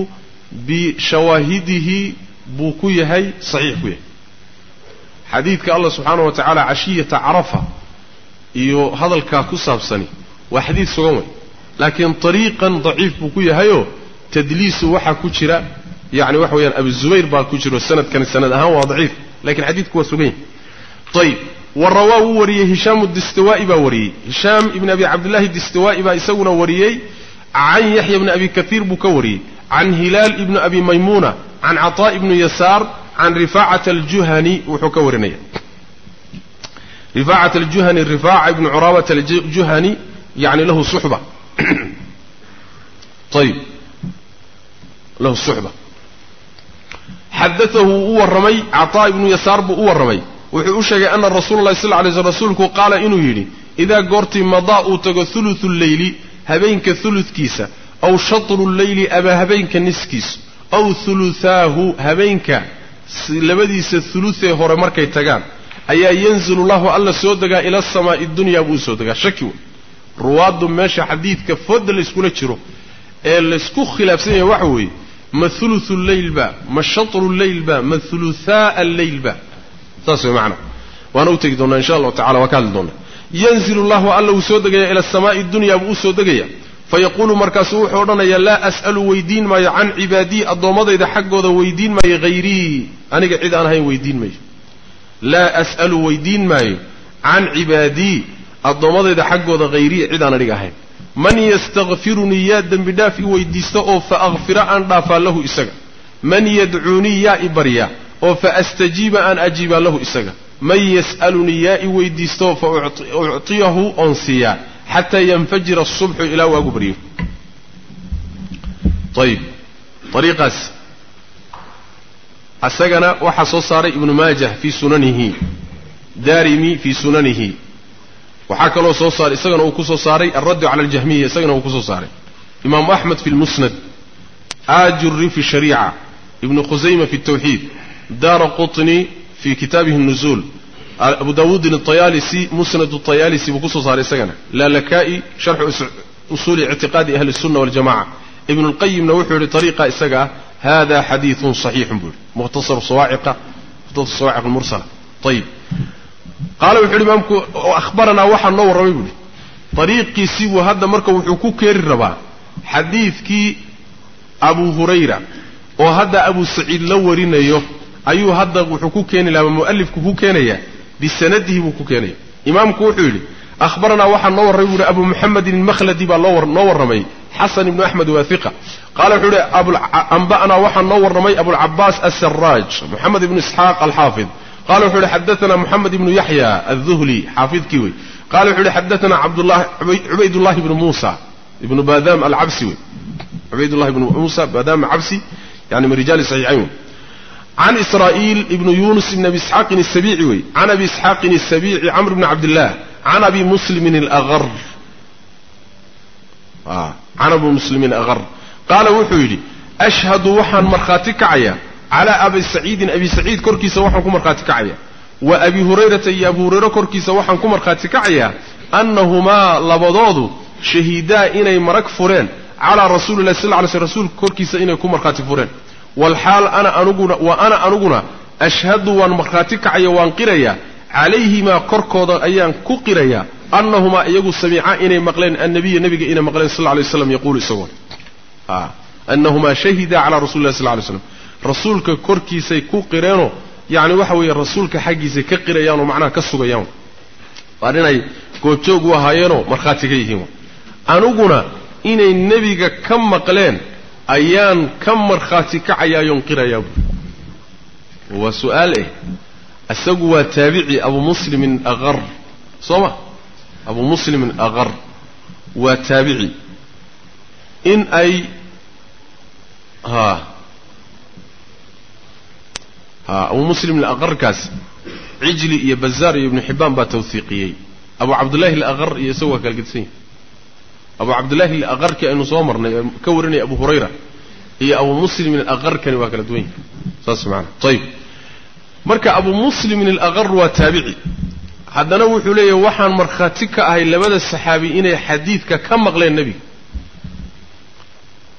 bishawaahidihi buu ku yahay saxiix ku yahay xadiidka allah subxaana wa tacaala cashiyata carafa iyo hadalkaa ku saabsani waa xadiid sugan wey laakiin ariiqan daciif buu ku yahayoo tadliisu waxaa ku jira yani waxa weyaan abu zubayr baa ku jiro sanadkani sanad ahaan waa daciif lakiin xadiidku waa sugan yahay. Ayib wa rawaa wuu wariyey hishaamu distiwaa'i baa wariyey. Hishaam ibni abi cabdillahi distiwaa'i baa isaguna wariyey. Can yaxya bni abi kaiir buu ka wariyey. Can hilaal ibni abi maymuuna can caطaa ibni yasaar can rifaacata aljuhani wuxuu ka warinaya rifaacata aljuhani rifaaca ibni curaabata aljuhani yani lahu suxba ayib lahu suxba xadaahu wuu u warramay caطaa ibnu yasaar buu u warramay wuxuu u sheegay ana rasuula llahi sal lay sl rasuulku qaala inuu yidhi idaa goortii madaa uu tago huluu lleyli habeenka huludkiisa aw shatru lleyli ama habeenka niskiisa aw hulutaahu habeenka labadiisa hulutee hore markay tagaan ayaa yanzilu llahu alla soo degaa ila asamaa'i dunyaa buu u soo degaa. Shaki wey ruwaaddu meesha xadiidka fooda layskula jiro ee laysku khilaafsan yahay waxa weeye ma huluthu lleyl ba ma shatru lleyl ba ma huluthaa alleyl ba saas way macana waana u tegi doonaa insha allahu tacala waa ka hadli doonaa. Yanzilu llahu alla wuu soo degaya ila asamaai dunya buu u soo degaya fayaquulu markaasuu wuxuu odhanayaa laa as'alu weydiin maayo can cibaadii addoommadayda xaggooda weydiin maayo hayrii aniga cid aan ahayn weydiin maayo laa as'alu weydiin maayo can cibaadii addoommadayda xaggooda hayrii cid aan aniga ahayn man yastakfirunii yaa dembi dhaaf i weydiista oo fa akfira aan dhaafaa lahu isaga man yadcuunii yaa i barya oo fa astajiiba aan ajiibaa lahu isaga man yas'alunii yaa i weydiisto fa uctiyahu oon siiyaa xataa yanfajira asubxu ilaa waagu baryo ayib ariiqaas isagana waxaa soo saaray ibnu maajah fii sunanihi daarimi fii sunanihi waxaa kaloo soo saaray isagana uu ku soo saaray alraddu cala aljahmiya isagana uu ku soo saaray imaamu axmed fi lmusnad ajuri fi shariica ibnu khusayma fi tawxiid daara qutni fi kitaabihi nuzuul abu dawuudin ayaalisi musnad ayaalisi buu kusoo saaray isagana lalaka'i sharxu usuuli ictiqaadi ahli الsuna waljamaca ibn اlqayimna wuxuu yihi ariiqa isaga ah hada xadiiثun صaxiixun buu yihi mukhtasar sawaaciqa mukhtasar sawaaciq mursala ayib qaala wuxu uhi imaamku ahbaranaa waxaa noo warramay buu ihi ariiqiisii buu hadda marka wuxuu ku keeri rabaa xadiidkii abu hurayra oo hadda abu saciid la warinayo ayuu hadda wuxuu ku keeni lahaa mu'alifku ku keenayaa bisanadihi buu ku keenaya imaamku wuxuu yidhi ahbaranaa waxaa noo warramay buu hi abu muxamedin ilmakhladi baa noo warramay xasan ibnu axmed waa hiqa qaala wuxuu yihi anba'naa waxaa noo warramay abulcabaas asaraaj moxamed ibnu isxaaq alxaafid qala wuxuu yihi xadaana moxamed ibnu yaxya alduhli xaafidkii wey qala wuxuu yihi xadaana cubaydullahi ibnu muusa ibnu badam alcabsi wey cubaydullahi ibnu muusa badam cabsi can israa'iil ibnu yunus ibn abi isxaaqin asabiici wey can abi isxaaqin asabiici camr bni cabdillaah can abi muslimin alaqar can abi muslimin alaqar qaala wuxuu yidhi ashhadu waxaan markhaati kacaya calaa abi saciidin abi saciid korkiisa waxaan ku markhaati kacaya wa abi hurayrata iyo abu hurayre korkiisa waxaan ku markhaati kacayaa annahumaa labadoodu shahiidaa inay marag fureen calaa rasuulillahi sal lla ly sl rasuulka korkiisa inay ku markhaati fureen walxaal ana anuguna wa ana anuguna ashhadu waan markhaati kacaya waan qirayaa calayhimaa korkooda ayaan ku qirayaa annahumaa iyagu samicaa inay maqleen annabiya nebiga inay maqleen sal lay slam yaquulu isagoo annahumaa shahida calaa rasuli lah sal lay slam rasuulka korkiisay ku qireenoo yacni waxa weeye rasuulka xaggiisay ka qirayaanoo macnaha ka sugayaan. Waa inay goobjoog u ahaayeenoo markhaati ka yihiin. Aniguna inay nebiga ka maqleen ayaan ka markhaati kacayaayoon qirayaa buui waa su'aal eh. Isagu waa taabici abu muslimin aqar soo ma abu muslimin aqar waa taabici. In ay ha ha abu muslim alaqarkaas cijli iyo bazaar iyo ibnu xibbaan baa tawhiiqiyey abu cabdullaahi alaqar iyo isagu waa kala gedsan yahy abu cabdullaahi alaqarkii aynu soo marnay ka warinaya abu hurayra. Iyo abu muslimin alaqarkani waa kala duwan. Yahy saas maana ayib marka abu muslimin alaqar waa taabici. Haddana wuxuu leeyahay waxaan markhaati ka ahay labada saxaabi inay xadiidka ka maqleen nebiga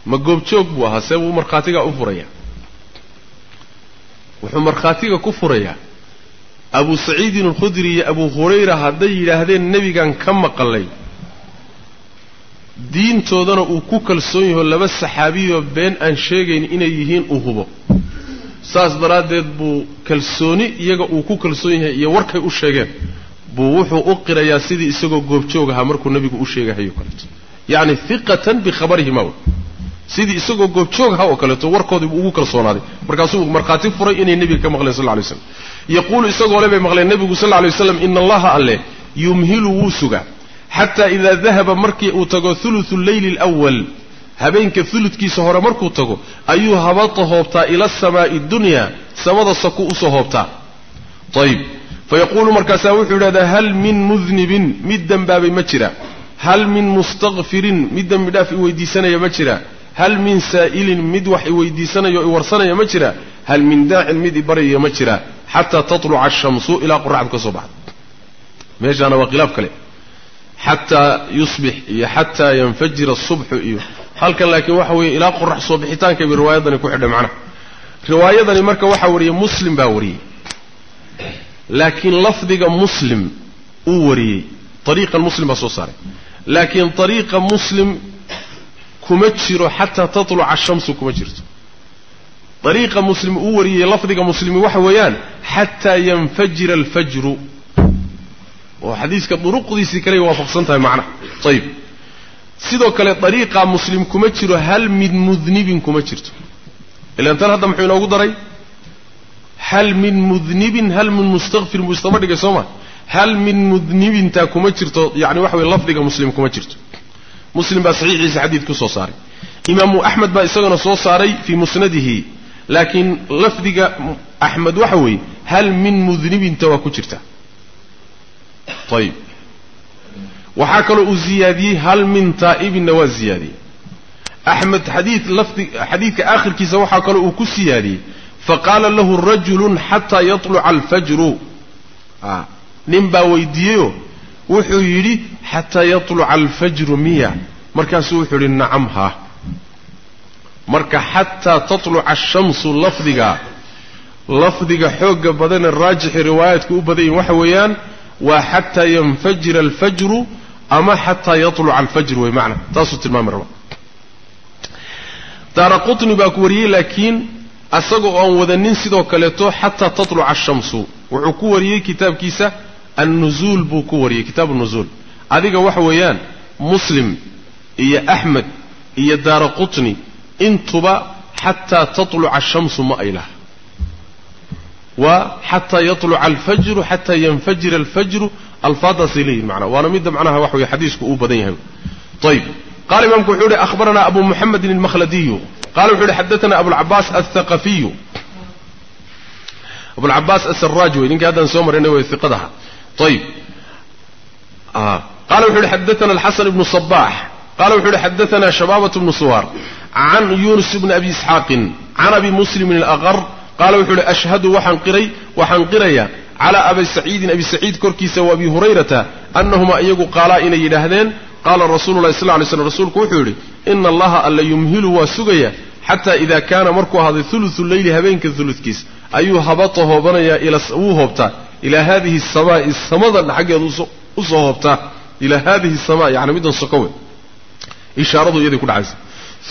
ma goobjoog buu ahaa see buu markhaatigaa u furayaa wuxuu markhaatiga ku furayaa abu saciidin alkhudri iyo abu hurayra hadday yidhaahdeen nebigan ka maqalay diintoodana uu ku kalsoon yaho laba saxaabiyoo been aan sheegayn inay yihiin uu hubo. Saas daraaddeed buu kalsooni iyaga uu ku kalsoon yahay iyo warkay u sheegeen. Buu wuxuu u qirayaa sidii isagoo goobjoog ahaa markuu nebigu u sheegahayo kaleeto. Yacni hiqatan bikhabarihima sidii isagoo goobjoog ahaa oo kaleeto warkoodii buu ugu kalsoonaaday markaasuu markhaati furay inay nebiga ka maqleen sal lay slam yaquulu isagoo le bay maqleen nebigu sal lay waslam ina allaha alleh yumhilu wuu sugaa xataa idaa dahaba markii uu tago hulutu leyli alwal habeenka huludkiisa hore markuu tago ayuu habata hoobtaa ila asamaa'i dunyaa samada saku u soo hoobtaa ayib fayaquulu markaasaa wuxuu yidhahdaa hal min mudnibin mid dembaabay ma jira. Hal min mustakfirin mid dembi dhaaf i ma jira. Hal min saa'ilin mid wax i weydiisanaya o i warsanaya ma jira. Hal min daacin mid i baryaya ma jira. Xataa tatluca ashamsu ilaa qoraxdu ka soo baxda meeshaana waa khilaaf kale xataa yusbix iyo xataa yanfajira asubxu iyo halkan laakiin waxa weeye ilaa qorax soo bixitaanka bay riwaayadani ku xidhay macnaha. Riwaayadani marka waxaa wariyey muslim baa wariyey. Laakiin lafdiga muslim uu wariyey. Ariiqan muslim baa soo saaray. Laakiin ariiqa muslim kuma jiro xataa tatluca ashamsu kuma jirto. Ariiqa muslim uu wariyey lafdiga muslimi waxa weeyaan xataa yanfajira alfajru oo xadiiska duruqdiisii kale waafaqsan tahay macnaha. Ayib sidoo kale dariiqa muslim kuma jiro hal min mudnibin kuma jirto. Ilaan tan hadda muxuu inoogu daray? Hal min mudnibin hal min mustakfirin buu istaba dhigay soo ma? Hal min mudnibintaa kuma jirto yani waxa weye lafdiga muslim kuma jirto. Muslim baa saxiixiisa xadiid ku soo saaray. Imaamu axmed baa isagana soo saaray fii musnadihi laakiin lafdiga axmed waxa weeye hal min mudnibinta waa ku jirta ayib waxaa kaloo uu ziyaadiyey hal min taa'ibinna waa ziyaadiyey axmed xadii lafdi xadiidka aakhirkiisa waxaa kaloo uu ku siyaadiyey faqaala lahu rajulun xataa yatluca alfajru nin baa weydiiyeyoo wuxuu yidhi xataa yatluca alfajru miya markaasuu wuxuu yidhi nacam ha marka xataa tatluca ashamsu lafdiga lafdiga xoogga badanee raajixi riwaayaadku u badan yihiin waxa weeyaan waa xataa yanfajira alfajru ama xataa yatluca alfajr wey macna. Taasuu tilmaami raba daara baa ku wariyey laakiin asagoo aan wadanin sidoo kaleeto xataa tatluca ashamsu wuxuu ku wariyey kitaabkiisa annuzuul buu ku wariyey kitaabu nuzuul. Adiga waxa weeyaan muslim iyo axmed iyo daara qutni intuba xataa tatluca ashamsu ma ay laha waa xataa yatluca alfajru xataa yanfajira alfajru. Alfaadaasay leeyihiin macnaa. Waana midda macnaha waxa weye xadiisku uu badan yahay. Ayib qala imamku wuxuu yihi akhbarana abu muxamedin almakhladiyu qala wuxuu yihi xadaana abulcabaas althaqafiyu abulcabaas asaraaj wey ninkii haddaan soo marayna way iqadaha ayib qala wuxuu yihi xadaana alxasan ibnu sabax qala wuxuu yihi xadaana shabaabat bnu suwar can yunus bni abi isxaaqin can abi muslimin alaqar qaala wuxuu uhi ashhadu waxaan qiray waxaan qirayaa calaa abi saciidin. Abi saciid korkiisa wa abi hurayrata annahumaa iyagu qaalaa inay yidhaahdeen. Qaala rasuulu lahi sal ly slm rasuulku wuxuu yidhi ina allaha alla yumhilu waa sugaya xataa ida kaana markuu ahaaday ulusu leyli habeenka uludkiisa ayuu habata hoobanayaa wuu hoobtaa ilaa haadihi samaa'i samadan xaggeeda u soo hoobtaa ilaa haadihi samaa yani middan sokowe ishaaradu iyaday ku dhacaysa.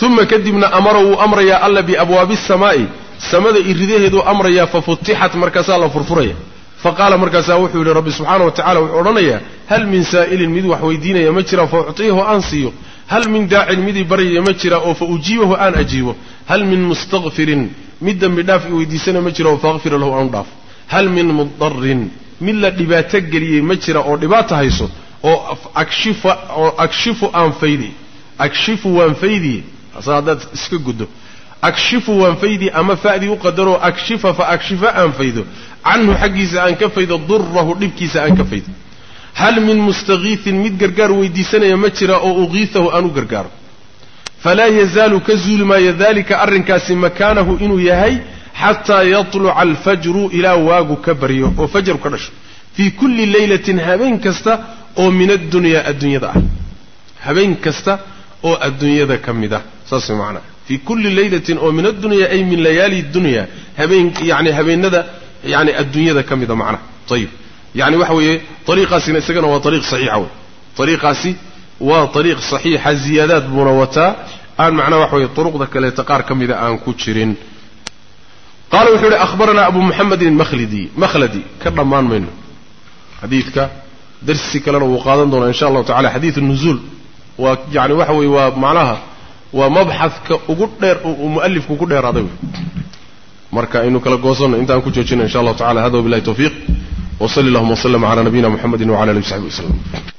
Uma kadibna amara wuu amrayaa alla biabwaabi samaa'i samada iridaheeduu amrayaa fa futixat markaasaa la furfuraya. Fa qaala markaasaa wuxuu yidhi rabbi subxaana wa tacala wuxuu odhanayaa hal min saa'ilin mid wax weydiinaya ma jira fa uctiyahu aan siiyo. Hal min daacin midii baryaya ma jira oo fa ujiibahu aan ajiibo. Hal min mustakfirin mid dembi dhaaf i weydiisana ma jira oo faakfira lahu aanu dhaafo hal min mudarin mid la dhibaato geliyey ma jira oo dhibaata hayso oo akshifu aan faydi. Akshifu waan faydiye asa haddaad iska guddo akshifu waan faydi ama fa'dii u qadaroo akshifa fa akshifa aan faydo. Canhu xaggiisa aan ka faydo durahu dhibkiisa aan ka faydo. Hal min mustakiisin mid gargaar weydiisanaya ma jira oo uqiisahu aan u gargaaro. Falaa yazaalu ka zuuli maayo dalika arrinkaasi makaanahu inuu yahay xataa yatluca alfajru ilaa waagu ka baryo oo fajaru ka dhasho. Fii kulli leylatin habeen kasta oo min addunyaa adduunyada ah. Habeen kasta oo adduunyada ka mid ah. Saas macnaa fii kulli leylatin oo min addunyaa ay min layaali dunya habeen yani habeenada yani adduunyada ka mida macnaha ayib yani waxa weeye ariiqaasina isagana waa ariiq saxiixa wey ariiqaasi waa ariiq saxiixa ziyaadaad buuna wataa aan macnaha waxa weye turuqda kaleeta qaar ka mida aan ku jirin qaala wuxuu yihi ahbaranaa abu muxamedin malidi makhladi ka dhammaan mayno xadiidka darsi kalena wuu qaadan doonaa insha allahu tacala xadiid nuzuul waa yani waxa weeye waa macnaha waa mabxadka ugu dheer uu mualifku ku dheeraaday. Wey marka aynu kala goosanno intaan ku joojino insha allahu tacala hada wabilahi tawfiiq. Wsali allahuma wslm cala nabiyina mxamedi wcala alihi w saxbi